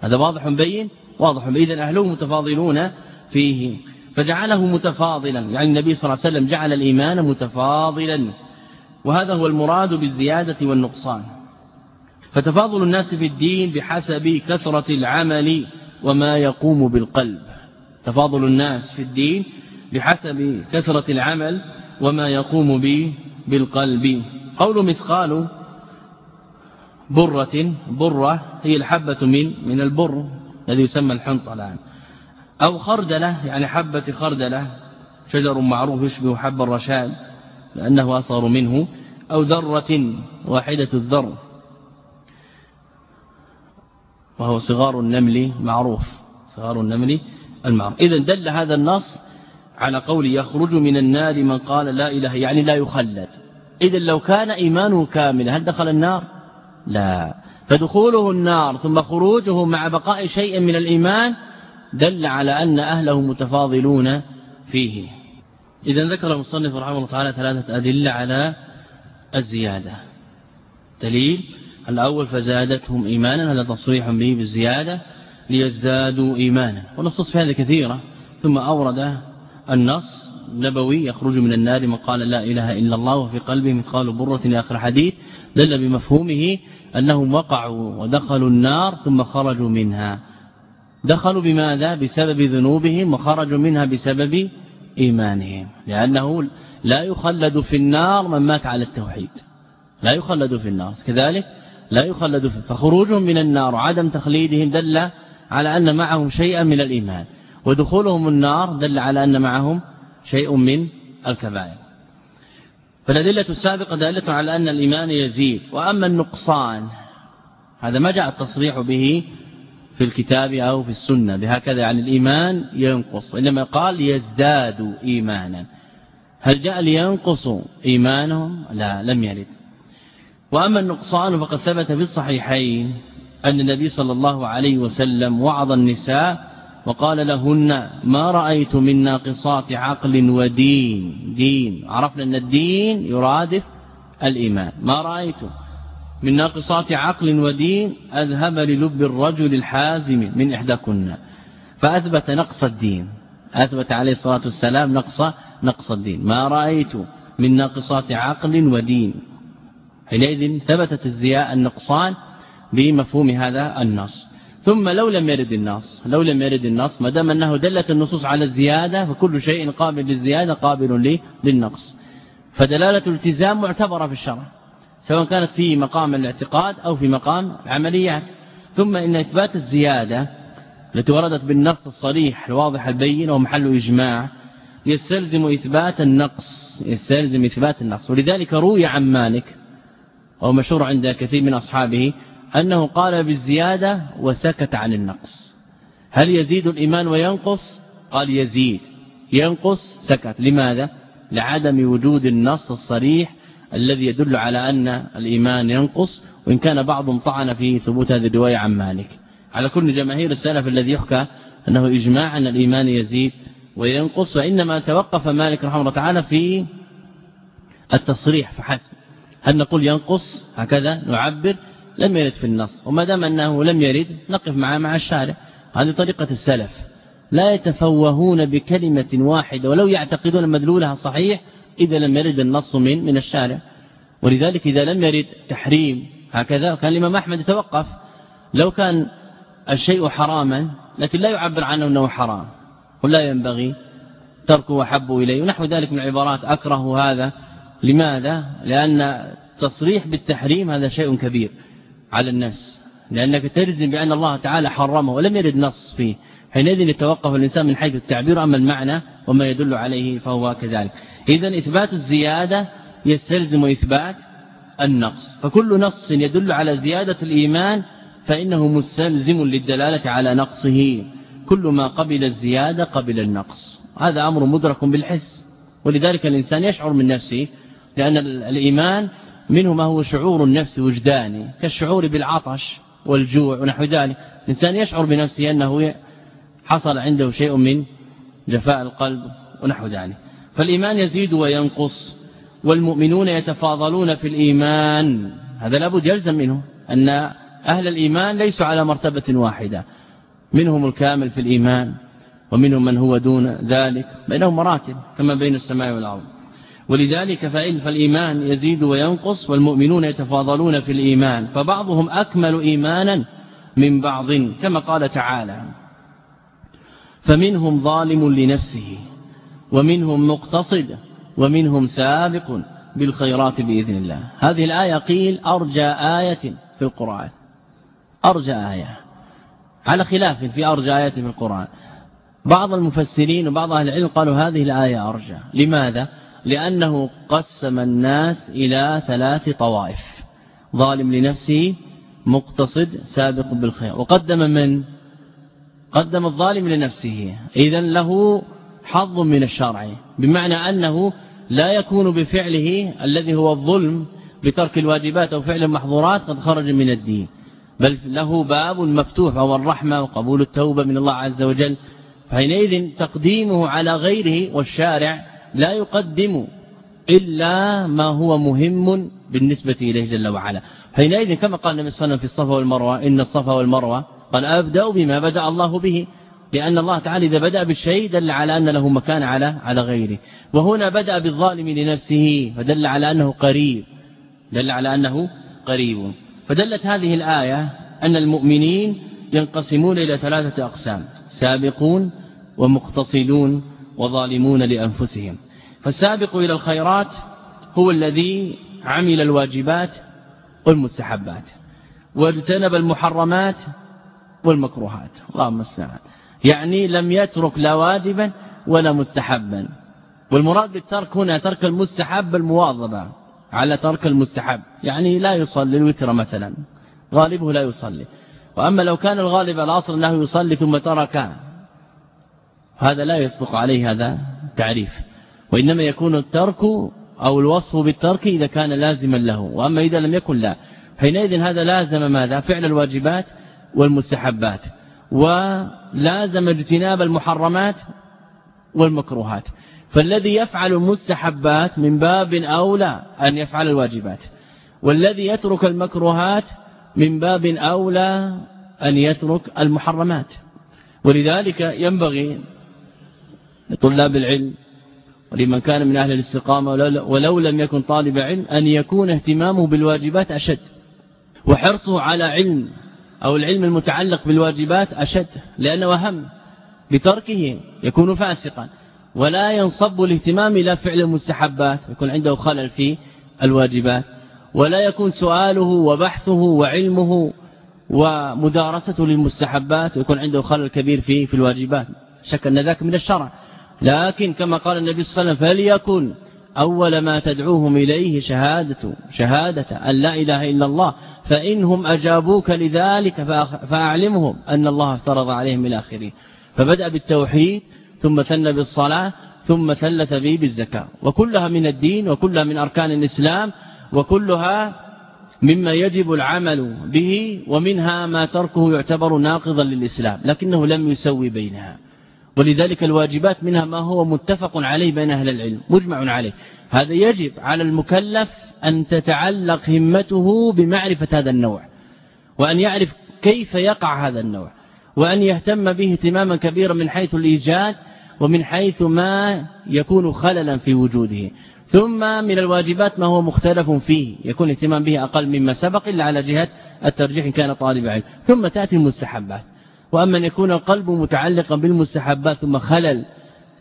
هذا واضح بين؟ واضح إذا أهله متفاضلون فيه. فجعله متفاضلا يعني النبي صلى الله عليه وسلم جعل الإيمان متفاضلا وهذا هو المراد بالزيادة والنقصان. فتفاضل الناس في الدين بحسب كثرة العمل وما يقوم بالقلب. تفاضل الناس في الدين بحسب كثرة العمل وما يقوم به بالقلب. قول مثقال برة برة هي الحبة من من البر الذي يسمى الحنطة الآن أو خردلة يعني حبة خردلة شجر معروف يشبه حب الرشاد لأنه أصغر منه أو ذرة واحدة الذر وهو صغار النمل معروف صغار النمل المعروف. إذا دل هذا النص على قول يخرج من النار من قال لا إله يعني لا يخلد. إذا لو كان إيمانه كاملا هل دخل النار؟ لا. فدخوله النار ثم خروجه مع بقاء شيء من الإيمان دل على أن أهله متفاضلون فيه. إذا ذكر المصنف رحمه الله تعالى ثلاثة أدلة على الزيادة. دليل الأول فزادتهم إيمانا هذا تصريح به بالزيادة ليزدادوا إيمانا. ونصص في هذا كثيرا ثم أورد النص نبوي يخرج من النار من قال لا إله إلا الله وفي قلبه مثقال برة إلى آخر حديث. دل بمفهومه أنهم وقعوا ودخلوا النار ثم خرجوا منها. دخلوا بماذا؟ بسبب ذنوبهم وخرجوا منها بسبب إيمانهم. لأنه لا يخلد في النار من مات على التوحيد. لا يخلد في النار. كذلك لا يخلد في فخروجهم من النار وعدم تخليدهم دل على أن معهم شيئا من الإيمان. ودخولهم النار دل على أن معهم شيء من الكبائر. فالأدلة السابقة دالة على أن الإيمان يزيد. وأما النقصان هذا ما جاء التصريح به في الكتاب أو في السنة بهكذا يعني الإيمان ينقص وإنما قال يزداد إيمانا. هل جاء لينقص إيمانهم؟ لا لم يرد. وأما النقصان فقد ثبت في الصحيحين أن النبي صلى الله عليه وسلم وعظ النساء وقال لهن ما رأيت من ناقصات عقل ودين دين. عرفنا أن الدين يرادف الإيمان. ما رأيته من ناقصات عقل ودين أذهب للب الرجل الحازم من إحداكن. فأثبت نقص الدين. أثبت عليه الصلاة والسلام نقص نقص الدين. ما رأيت من ناقصات عقل ودين. حينئذ ثبتت الزياء النقصان بمفهوم هذا النص. ثم لو لم يرد النص لو لم يرد النص ما دام أنه دلت النصوص على الزيادة فكل شيء قابل للزيادة قابل للنقص. فدلالة الالتزام معتبرة في الشرع. سواء كانت في مقام الاعتقاد أو في مقام العمليات. ثم إن إثبات الزيادة التي وردت بالنص الصريح الواضح البين ومحل إجماع يستلزم إثبات النقص يستلزم إثبات النقص. ولذلك روي عن مالك أو مشهور عند كثير من أصحابه أنه قال بالزيادة وسكت عن النقص. هل يزيد الإيمان وينقص؟ قال يزيد. ينقص سكت. لماذا؟ لعدم وجود النص الصريح الذي يدل على أن الإيمان ينقص وإن كان بعضهم طعن في ثبوت هذه الرواية عن مالك. على كل جماهير السلف الذي يحكى أنه إجماع أن الإيمان يزيد وينقص وإنما توقف مالك رحمه الله تعالى في التصريح فحسب. هل نقول ينقص؟ هكذا نعبر لم يرد في النص. وما دام أنه لم يرد نقف معه مع الشارع. هذه طريقة السلف. لا يتفوهون بكلمة واحدة ولو يعتقدون مدلولها صحيح إذا لم يرد النص من من الشارع. ولذلك إذا لم يرد تحريم هكذا كان الإمام أحمد يتوقف. لو كان الشيء حراما لكن لا يعبر عنه أنه حرام. ولا ينبغي تركه وحبه إليه. ونحو ذلك من العبارات أكره هذا. لماذا؟ لأن تصريح بالتحريم هذا شيء كبير على النفس لأنك تجزم بأن الله تعالى حرمه ولم يرد نص فيه. حينئذ يتوقف الإنسان من حيث التعبير أما المعنى وما يدل عليه فهو كذلك. إذا إثبات الزيادة يستلزم إثبات النقص. فكل نص يدل على زيادة الإيمان فإنه مستلزم للدلالة على نقصه. كل ما قبل الزيادة قبل النقص. هذا أمر مدرك بالحس. ولذلك الإنسان يشعر من نفسه لأن الإيمان منه ما هو شعور النفس وجداني كالشعور بالعطش والجوع ونحو ذلك. الإنسان يشعر بنفسه أنه حصل عنده شيء من جفاء القلب ونحو ذلك. فالإيمان يزيد وينقص والمؤمنون يتفاضلون في الإيمان. هذا لابد يلزم منه أن أهل الإيمان ليسوا على مرتبة واحدة منهم الكامل في الإيمان ومنهم من هو دون ذلك بينهم مراتب كما بين السماء والأرض. ولذلك فإن فالإيمان يزيد وينقص والمؤمنون يتفاضلون في الإيمان فبعضهم أكمل إيمانا من بعض كما قال تعالى فمنهم ظالم لنفسه. ومنهم مقتصد ومنهم سابق بالخيرات بإذن الله. هذه الآية قيل أرجى آية في القرآن. أرجى آية. على خلاف في أرجى آية في القرآن. بعض المفسرين وبعض أهل العلم قالوا هذه الآية أرجى. لماذا؟ لأنه قسم الناس إلى ثلاث طوائف. ظالم لنفسه مقتصد سابق بالخير. وقدم من؟ قدم الظالم لنفسه. إذا له حظ من الشرع بمعنى أنه لا يكون بفعله الذي هو الظلم بترك الواجبات أو فعل المحظورات قد خرج من الدين. بل له باب مفتوح وهو الرحمة وقبول التوبة من الله عز وجل. فحينئذ تقديمه على غيره والشارع لا يقدم إلا ما هو مهم بالنسبة إليه جل وعلا. حينئذ كما قال النبي صلى الله عليه وسلم في الصفا والمروة إن الصفا والمروة قال أبدأ بما بدأ الله به. لأن الله تعالى إذا بدأ بالشيء دل على أن له مكان على على غيره. وهنا بدأ بالظالم لنفسه فدل على أنه قريب. دل على أنه قريب. فدلت هذه الآية أن المؤمنين ينقسمون إلى ثلاثة أقسام سابقون ومقتصدون وظالمون لأنفسهم. فالسابق إلى الخيرات هو الذي عمل الواجبات والمستحبات واجتنب المحرمات والمكروهات. اللهم استعان. يعني لم يترك لا واجبا ولا مستحبا. والمراد بالترك هنا ترك المستحب المواظبة على ترك المستحب. يعني لا يصلي الوتر مثلا. غالبه لا يصلي. وأما لو كان الغالب الأصل أنه يصلي ثم ترك هذا لا يصدق عليه هذا تعريف. وإنما يكون الترك أو الوصف بالترك إذا كان لازما له. وأما إذا لم يكن لا. حينئذ هذا لازم ماذا؟ فعل الواجبات والمستحبات. ولازم اجتناب المحرمات والمكروهات. فالذي يفعل المستحبات من باب أولى أن يفعل الواجبات والذي يترك المكروهات من باب أولى أن يترك المحرمات. ولذلك ينبغي لطلاب العلم ولمن كان من أهل الاستقامة ولو لم يكن طالب علم أن يكون اهتمامه بالواجبات أشد وحرصه على علم أو العلم المتعلق بالواجبات أشد لأنه أهم بتركه يكون فاسقا. ولا ينصب الاهتمام إلى فعل المستحبات يكون عنده خلل في الواجبات. ولا يكون سؤاله وبحثه وعلمه ومدارسته للمستحبات يكون عنده خلل كبير في في الواجبات. شك أن ذاك من الشرع. لكن كما قال النبي صلى الله عليه وسلم فليكن أول ما تدعوهم إليه شهادة شهادة أن لا إله إلا الله. فإنهم أجابوك لذلك فأعلمهم أن الله افترض عليهم الآخرين فبدأ بالتوحيد ثم ثنى بالصلاة ثم ثلث به بالزكاة. وكلها من الدين وكلها من أركان الإسلام وكلها مما يجب العمل به ومنها ما تركه يعتبر ناقضا للإسلام لكنه لم يسوي بينها. ولذلك الواجبات منها ما هو متفق عليه بين أهل العلم مجمع عليه. هذا يجب على المكلف أن تتعلق همته بمعرفة هذا النوع وأن يعرف كيف يقع هذا النوع وأن يهتم به اهتماما كبيرا من حيث الإيجاد ومن حيث ما يكون خللا في وجوده. ثم من الواجبات ما هو مختلف فيه يكون اهتمام به أقل مما سبق إلا على جهة الترجيح إن كان طالب علم. ثم تأتي المستحبات وأما أن يكون القلب متعلقا بالمستحبات ثم خلل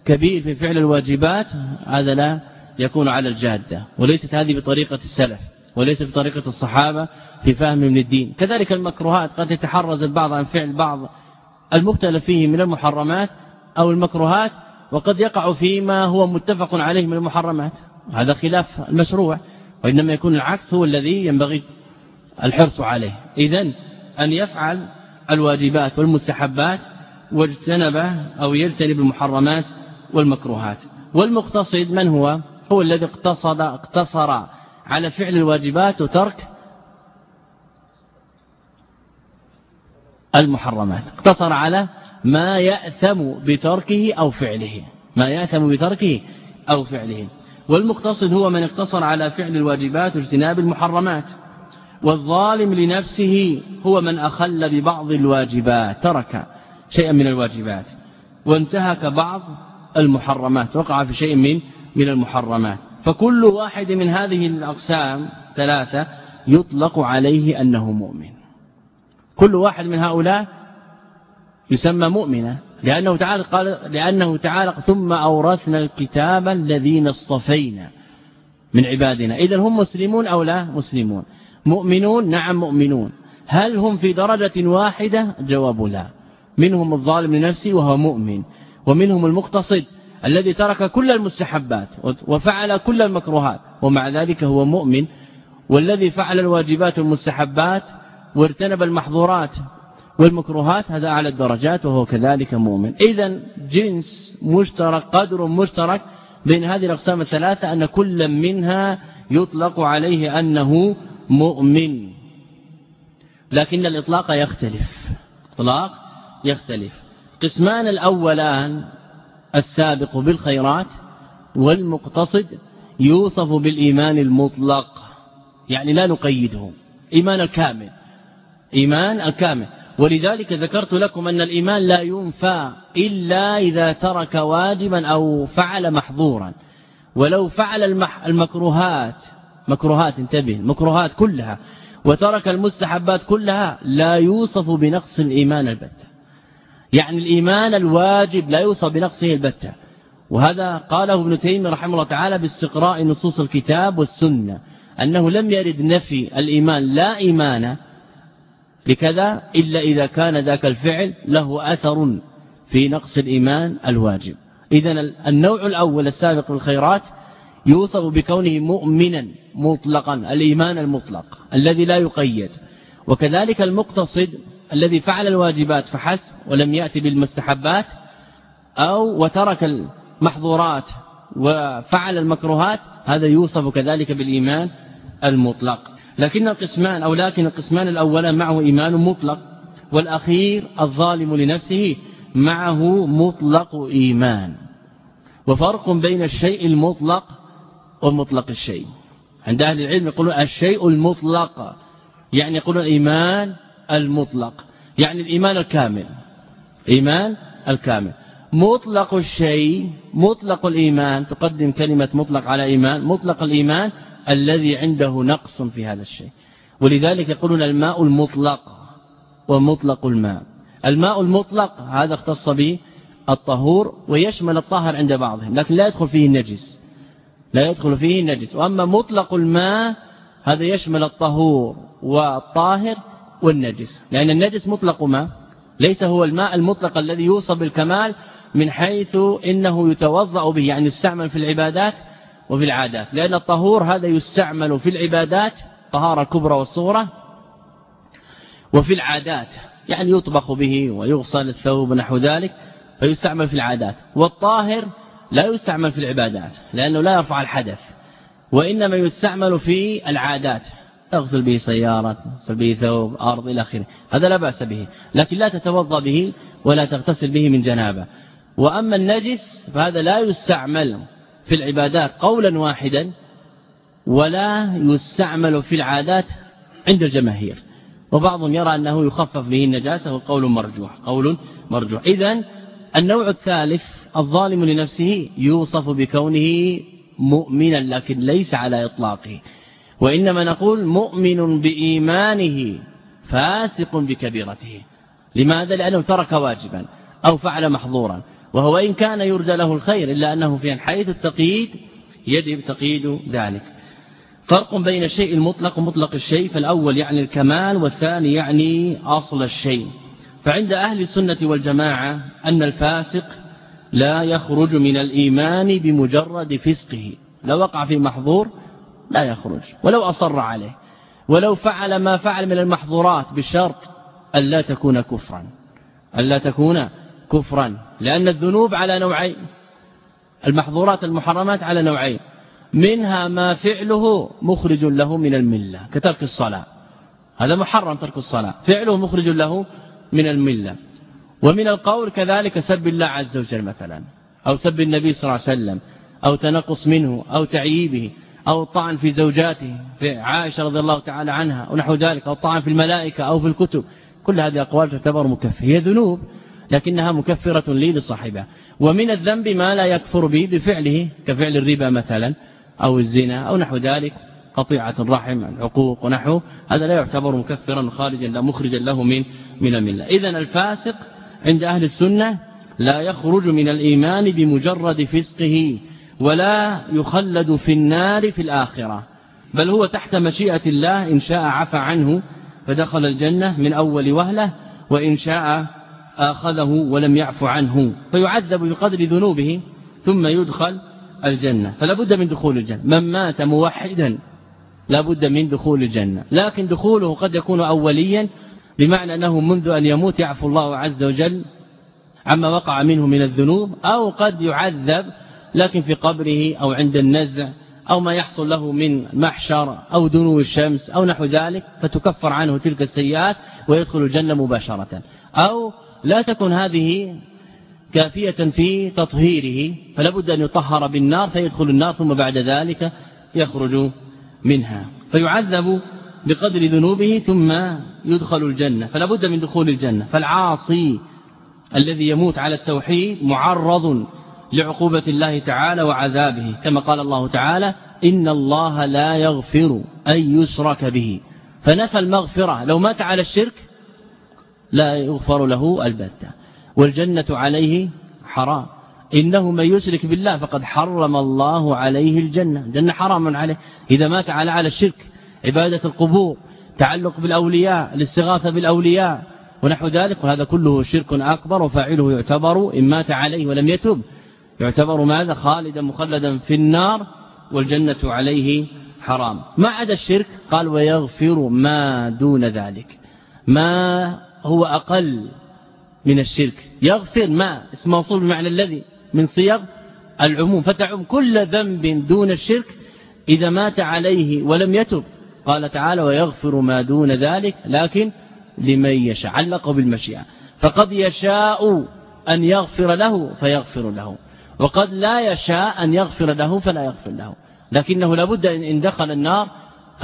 كبير في فعل الواجبات هذا لا يكون على الجادة وليست هذه بطريقة السلف وليس بطريقة الصحابة في فهم من الدين. كذلك المكروهات قد يتحرز البعض عن فعل بعض المختلف فيه من المحرمات أو المكروهات وقد يقع فيما هو متفق عليه من المحرمات. هذا خلاف المشروع وإنما يكون العكس هو الذي ينبغي الحرص عليه. إذا أن يفعل الواجبات والمستحبات واجتنب أو يجتنب المحرمات والمكروهات. والمقتصد من هو؟ هو الذي اقتصد اقتصر على فعل الواجبات وترك المحرمات. اقتصر على ما يأثم بتركه أو فعله. ما يأثم بتركه أو فعله. والمقتصد هو من اقتصر على فعل الواجبات واجتناب المحرمات. والظالم لنفسه هو من أخل ببعض الواجبات ترك شيئا من الواجبات. وانتهك بعض المحرمات. وقع في شيء من من المحرمات. فكل واحد من هذه الأقسام ثلاثة يطلق عليه أنه مؤمن. كل واحد من هؤلاء يسمى مؤمنا. لأنه تعالى قال لأنه تعالى ثم أورثنا الكتاب الذين اصطفينا من عبادنا. إذا هم مسلمون أو لا مسلمون؟ مؤمنون؟ نعم مؤمنون. هل هم في درجة واحدة؟ جواب لا. منهم الظالم لنفسه وهو مؤمن. ومنهم المقتصد. الذي ترك كل المستحبات وفعل كل المكروهات ومع ذلك هو مؤمن والذي فعل الواجبات والمستحبات وارتنب المحظورات والمكروهات هذا أعلى الدرجات وهو كذلك مؤمن. إذا جنس مشترك قدر مشترك بين هذه الأقسام الثلاثة أن كل منها يطلق عليه أنه مؤمن. لكن الإطلاق يختلف. إطلاق يختلف. قسمان الأولان السابق بالخيرات والمقتصد يوصف بالإيمان المطلق. يعني لا نقيده. إيمان الكامل. إيمان الكامل. ولذلك ذكرت لكم أن الإيمان لا ينفى إلا إذا ترك واجبا أو فعل محظورا. ولو فعل المكروهات. مكروهات انتبه. المكروهات كلها. وترك المستحبات كلها. لا يوصف بنقص الإيمان البتة يعني الإيمان الواجب لا يوصف بنقصه البتة. وهذا قاله ابن تيمية رحمه الله تعالى باستقراء نصوص الكتاب والسنة أنه لم يرد نفي الإيمان لا إيمان لكذا إلا إذا كان ذاك الفعل له أثر في نقص الإيمان الواجب. إذا النوع الأول السابق للخيرات يوصف بكونه مؤمنا مطلقا الإيمان المطلق الذي لا يقيد. وكذلك المقتصد الذي فعل الواجبات فحسب ولم يأتي بالمستحبات أو وترك المحظورات وفعل المكروهات هذا يوصف كذلك بالإيمان المطلق. لكن القسمان أو لكن القسمان الأولان معه إيمان مطلق والأخير الظالم لنفسه معه مطلق إيمان. وفرق بين الشيء المطلق ومطلق الشيء. عند أهل العلم يقولون الشيء المطلق يعني يقولون الإيمان المطلق يعني الإيمان الكامل. إيمان الكامل. مطلق الشيء مطلق الإيمان تقدم كلمة مطلق على إيمان. مطلق الإيمان الذي عنده نقص في هذا الشيء. ولذلك يقولون الماء المطلق ومطلق الماء. الماء المطلق هذا اختص به الطهور ويشمل الطاهر عند بعضهم لكن لا يدخل فيه النجس. لا يدخل فيه النجس. وأما مطلق الماء هذا يشمل الطهور والطاهر والنجس. لأن النجس مطلق ماء ليس هو الماء المطلق الذي يوصف بالكمال من حيث إنه يتوضأ به يعني يستعمل في العبادات وفي العادات. لأن الطهور هذا يستعمل في العبادات طهارة الكبرى والصغرى وفي العادات. يعني يطبخ به ويغسل الثوب ونحو ذلك فيستعمل في العادات. والطاهر لا يستعمل في العبادات لأنه لا يرفع الحدث وإنما يستعمل في العادات. تغسل به سيارة تغسل به ثوب أرض إلى آخره. هذا لا بأس به لكن لا تتوضأ به ولا تغتسل به من جنابة. وأما النجس فهذا لا يستعمل في العبادات قولا واحدا ولا يستعمل في العادات عند الجماهير. وبعضهم يرى أنه يخفف به النجاسة وقول مرجوح قول مرجوح. إذا النوع الثالث الظالم لنفسه يوصف بكونه مؤمنا لكن ليس على إطلاقه. وإنما نقول مؤمن بإيمانه فاسق بكبيرته. لماذا؟ لأنه ترك واجبا أو فعل محظورا. وهو إن كان يرجى له الخير إلا أنه في حيث التقييد يجب تقييد ذلك. فرق بين الشيء المطلق ومطلق الشيء فالأول يعني الكمال والثاني يعني أصل الشيء. فعند أهل السنة والجماعة أن الفاسق لا يخرج من الإيمان بمجرد فسقه. لو وقع في محظور لا يخرج ولو أصر عليه ولو فعل ما فعل من المحظورات بشرط ألا تكون كفرا ألا تكون كفرا لأن الذنوب على نوعين المحظورات المحرمات على نوعين منها ما فعله مخرج له من الملة كترك الصلاة هذا محرم ترك الصلاة فعله مخرج له من الملة. ومن القول كذلك سب الله عز وجل مثلا أو سب النبي صلى الله عليه وسلم أو تنقص منه أو تعييبه. أو الطعن في زوجاته في عائشة رضي الله تعالى عنها ونحو ذلك أو الطعن في الملائكة أو في الكتب. كل هذه أقوال تعتبر مكفر هي ذنوب لكنها مكفرة لي لصاحبها. ومن الذنب ما لا يكفر به بفعله كفعل الربا مثلا أو الزنا أو نحو ذلك قطيعة الرحم العقوق ونحو. هذا لا يعتبر مكفرا خارجا لا مخرجا له من من الملة. اذا الفاسق عند أهل السنة لا يخرج من الإيمان بمجرد فسقه. ولا يخلد في النار في الآخرة. بل هو تحت مشيئة الله إن شاء عفى عنه فدخل الجنة من أول وهلة وإن شاء آخذه ولم يعف عنه. فيعذب بقدر ذنوبه ثم يدخل الجنة. فلا بد من دخول الجنة. من مات موحدا لا بد من دخول الجنة. لكن دخوله قد يكون أوليا بمعنى أنه منذ أن يموت يعفو الله عز وجل عما وقع منه من الذنوب أو قد يعذب لكن في قبره أو عند النزع أو ما يحصل له من محشر أو دنو الشمس أو نحو ذلك فتكفر عنه تلك السيئات ويدخل الجنة مباشرة. أو لا تكن هذه كافية في تطهيره فلا بد أن يطهر بالنار فيدخل النار ثم بعد ذلك يخرج منها. فيعذب بقدر ذنوبه ثم يدخل الجنة. فلا بد من دخول الجنة. فالعاصي الذي يموت على التوحيد معرض لعقوبة الله تعالى وعذابه. كما قال الله تعالى إن الله لا يغفر أن يشرك به. فنفى المغفرة. لو مات على الشرك لا يغفر له البتة. والجنة عليه حرام. إنه من يشرك بالله فقد حرم الله عليه الجنة. الجنة حرام عليه. إذا مات على على الشرك عبادة القبور تعلق بالأولياء الاستغاثة بالأولياء ونحو ذلك وهذا كله شرك أكبر وفاعله يعتبر إن مات عليه ولم يتب. يعتبر ماذا؟ خالدا مخلدا في النار والجنة عليه حرام. ما عدا الشرك؟ قال ويغفر ما دون ذلك. ما هو أقل من الشرك؟ يغفر ما اسم موصول بمعنى الذي من صيغ العموم. فتعم كل ذنب دون الشرك إذا مات عليه ولم يتب. قال تعالى ويغفر ما دون ذلك لكن لمن يشاء علقه بالمشيئة. فقد يشاء أن يغفر له فيغفر له. وقد لا يشاء أن يغفر له فلا يغفر له. لكنه لابد إن دخل النار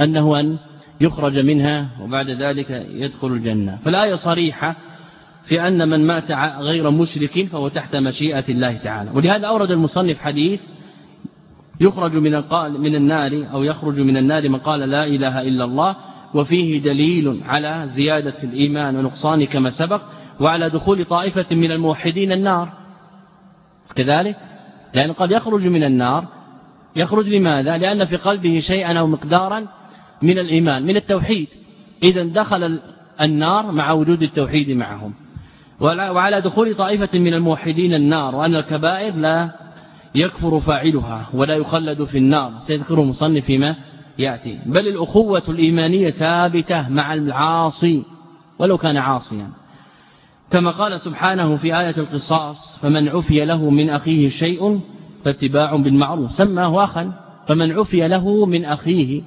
أنه أن يخرج منها وبعد ذلك يدخل الجنة. فالآية صريحة في أن من مات غير مشرك فهو تحت مشيئة الله تعالى. ولهذا أورد المصنف حديث يخرج من من النار أو يخرج من النار من قال لا إله إلا الله وفيه دليل على زيادة الإيمان ونقصان كما سبق وعلى دخول طائفة من الموحدين النار. كذلك؟ لأن قد يخرج من النار. يخرج لماذا؟ لأن في قلبه شيئا أو مقدارا من الإيمان من التوحيد. إذا دخل النار مع وجود التوحيد معهم. وعلى دخول طائفة من الموحدين النار وأن الكبائر لا يكفر فاعلها ولا يخلد في النار. سيذكر المصنف فيما يأتي. بل الأخوة الإيمانية ثابتة مع العاصي ولو كان عاصيا. كما قال سبحانه في آية القصاص فمن عفي له من أخيه شيء فاتباع بالمعروف. سماه أخا فمن عفي له من أخيه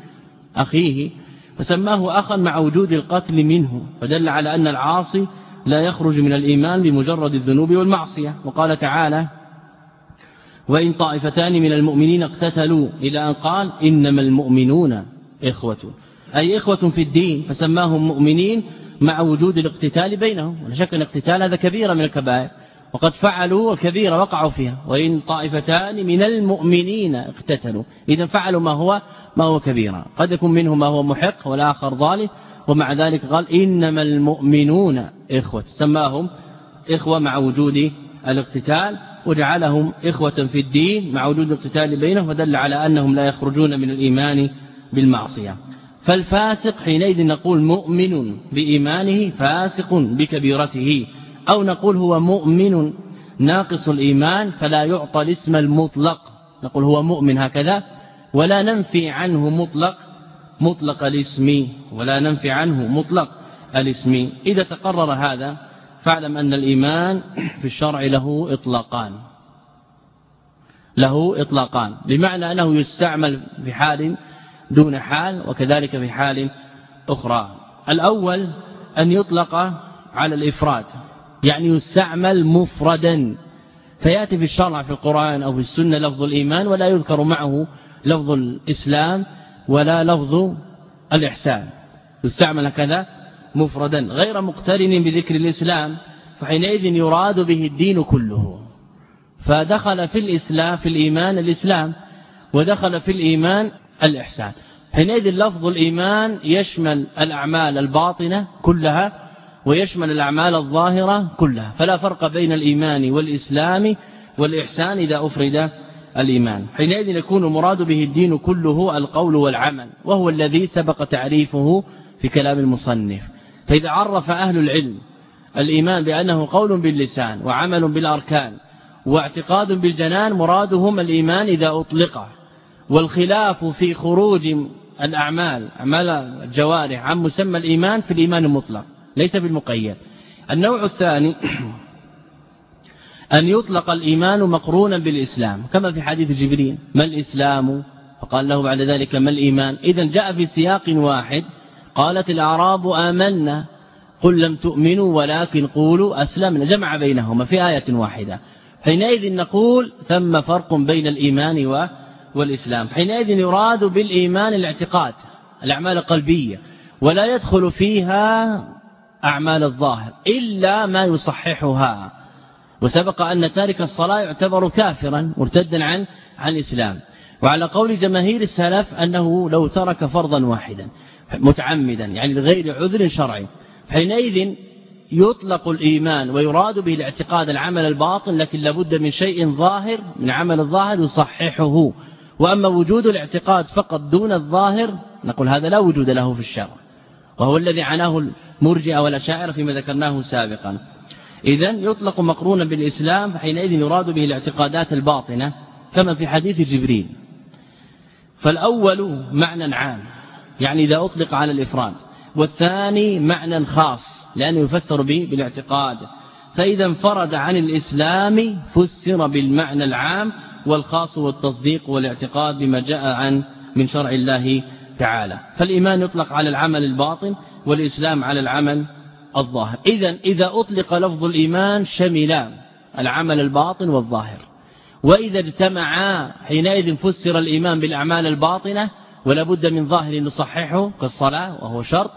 أخيه. فسماه أخا مع وجود القتل منه فدل على أن العاصي لا يخرج من الإيمان بمجرد الذنوب والمعصية. وقال تعالى وإن طائفتان من المؤمنين اقتتلوا إلى أن قال إنما المؤمنون إخوة. أي إخوة في الدين فسماهم مؤمنين مع وجود الاقتتال بينهم. ولا شك أن الاقتتال هذا كبيرة من الكبائر. وقد فعلوا الكبيرة وقعوا فيها. وإن طائفتان من المؤمنين اقتتلوا. إذا فعلوا ما هو ما هو كبيرا. قد يكون منهم ما هو محق والآخر ظالم. ومع ذلك قال إنما المؤمنون إخوة. سماهم إخوة مع وجود الاقتتال. وجعلهم إخوة في الدين مع وجود الاقتتال بينهم. ودل على أنهم لا يخرجون من الإيمان بالمعصية. فالفاسق حينئذ نقول مؤمن بإيمانه فاسق بكبيرته أو نقول هو مؤمن ناقص الإيمان فلا يعطى الاسم المطلق. نقول هو مؤمن هكذا ولا ننفي عنه مطلق مطلق الاسم ولا ننفي عنه مطلق الاسم. إذا تقرر هذا فاعلم أن الإيمان في الشرع له إطلاقان. له إطلاقان. بمعنى أنه يستعمل في حال دون حال وكذلك في حال أخرى. الأول أن يطلق على الإفراد يعني يستعمل مفردا. فيأتي في الشرع في القرآن أو في السنة لفظ الإيمان ولا يذكر معه لفظ الإسلام ولا لفظ الإحسان. يستعمل هكذا مفردا. غير مقترن بذكر الإسلام فحينئذ يراد به الدين كله. فدخل في الإسلام في الإيمان الإسلام ودخل في الإيمان الإحسان. حينئذ لفظ الإيمان يشمل الأعمال الباطنة كلها ويشمل الأعمال الظاهرة كلها. فلا فرق بين الإيمان والإسلام والإحسان إذا أفرد الإيمان. حينئذ يكون المراد به الدين كله القول والعمل وهو الذي سبق تعريفه في كلام المصنف. فإذا عرف أهل العلم الإيمان بأنه قول باللسان وعمل بالأركان واعتقاد بالجنان مرادهم الإيمان إذا أطلق والخلاف في خروج الأعمال أعمال الجوارح عن مسمى الإيمان في الإيمان المطلق ليس بالمقيد. النوع الثاني أن يطلق الإيمان مقرونا بالإسلام كما في حديث جبريل. ما الإسلام؟ فقال له بعد ذلك ما الإيمان؟ إذا جاء في سياق واحد قالت الأعراب آمنا قل لم تؤمنوا ولكن قولوا أسلمنا جمع بينهما في آية واحدة. حينئذ نقول ثم فرق بين الإيمان والإسلام حينئذ يراد بالإيمان الاعتقاد الأعمال القلبية ولا يدخل فيها أعمال الظاهر إلا ما يصححها. وسبق أن تارك الصلاة يعتبر كافرا مرتدا عن عن الإسلام. وعلى قول جماهير السلف أنه لو ترك فرضا واحدا متعمدا يعني لغير عذر شرعي. حينئذ يطلق الإيمان ويراد به الاعتقاد العمل الباطن لكن لابد من شيء ظاهر من عمل الظاهر يصححه. وأما وجود الاعتقاد فقط دون الظاهر نقول هذا لا وجود له في الشرع. وهو الذي عناه المرجئة والأشاعرة فيما ذكرناه سابقا. اذا يطلق مقرونا بالإسلام فحينئذ يراد به الاعتقادات الباطنة كما في حديث جبريل. فالأول معنى عام يعني إذا أطلق على الإفراد. والثاني معنى خاص لأنه يفسر به بالاعتقاد. فإذا انفرد عن الإسلام فسر بالمعنى العام والخاص والتصديق والاعتقاد بما جاء عن من شرع الله تعالى. فالإيمان يطلق على العمل الباطن والإسلام على العمل الظاهر. إذا إذا أطلق لفظ الإيمان شمل العمل الباطن والظاهر. وإذا اجتمعا حينئذ فسر الإيمان بالأعمال الباطنة ولا بد من ظاهر نصححه كالصلاة وهو شرط.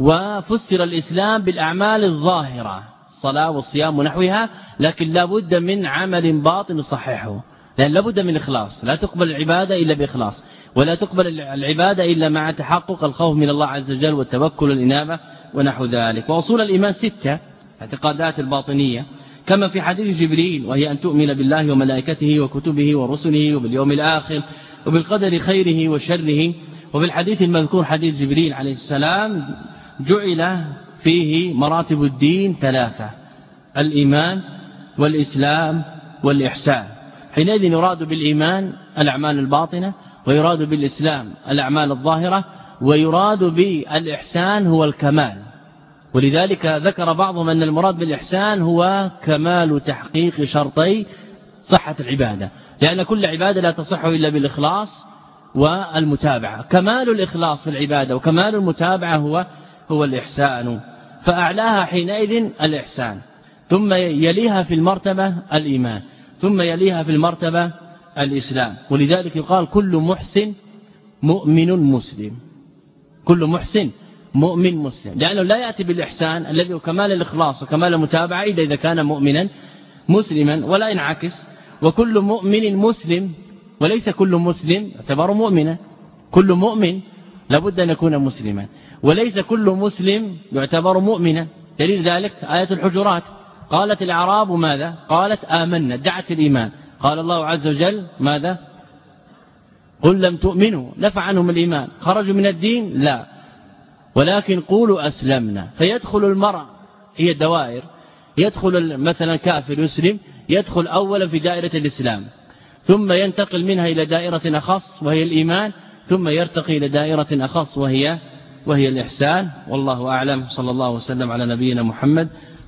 وفسر الإسلام بالأعمال الظاهرة الصلاة والصيام ونحوها لكن لا بد من عمل باطن نصححه. لأن لا بد من إخلاص. لا تقبل العبادة إلا بإخلاص. ولا تقبل العبادة إلا مع تحقق الخوف من الله عز وجل والتوكل والإنابة ونحو ذلك. وأصول الإيمان ستة اعتقادات الباطنية. كما في حديث جبريل وهي أن تؤمن بالله وملائكته وكتبه ورسله وباليوم الآخر وبالقدر خيره وشره. وفي الحديث المذكور حديث جبريل عليه السلام جعل فيه مراتب الدين ثلاثة الإيمان والإسلام والإحسان. حينئذ يراد بالإيمان الأعمال الباطنة ويراد بالإسلام الأعمال الظاهرة ويراد بالإحسان هو الكمال. ولذلك ذكر بعضهم أن المراد بالإحسان هو كمال تحقيق شرطي صحة العبادة. لأن كل عبادة لا تصح إلا بالإخلاص والمتابعة. كمال الإخلاص في العبادة وكمال المتابعة هو هو الإحسان. فأعلاها حينئذ الإحسان. ثم يليها في المرتبة الإيمان. ثم يليها في المرتبة الإسلام. ولذلك يقال كل محسن مؤمن مسلم. كل محسن مؤمن مسلم. لأنه لا يأتي بالإحسان الذي هو كمال الإخلاص وكمال المتابعة إلا إذا كان مؤمنا مسلما ولا ينعكس. وكل مؤمن مسلم وليس كل مسلم يعتبر مؤمنا كل مؤمن لابد أن يكون مسلما. وليس كل مسلم يعتبر مؤمنا دليل ذلك آية الحجرات. قالت الأعراب ماذا؟ قالت آمنا دعت الإيمان. قال الله عز وجل ماذا؟ قل لم تؤمنوا نفع عنهم الإيمان. خرجوا من الدين؟ لا. ولكن قولوا أسلمنا. فيدخل المرء هي الدوائر يدخل مثلا كافر يسلم يدخل أولا في دائرة الإسلام. ثم ينتقل منها إلى دائرة أخص وهي الإيمان. ثم يرتقي إلى دائرة أخص وهي وهي الإحسان. والله أعلم. صلى الله وسلم على نبينا محمد.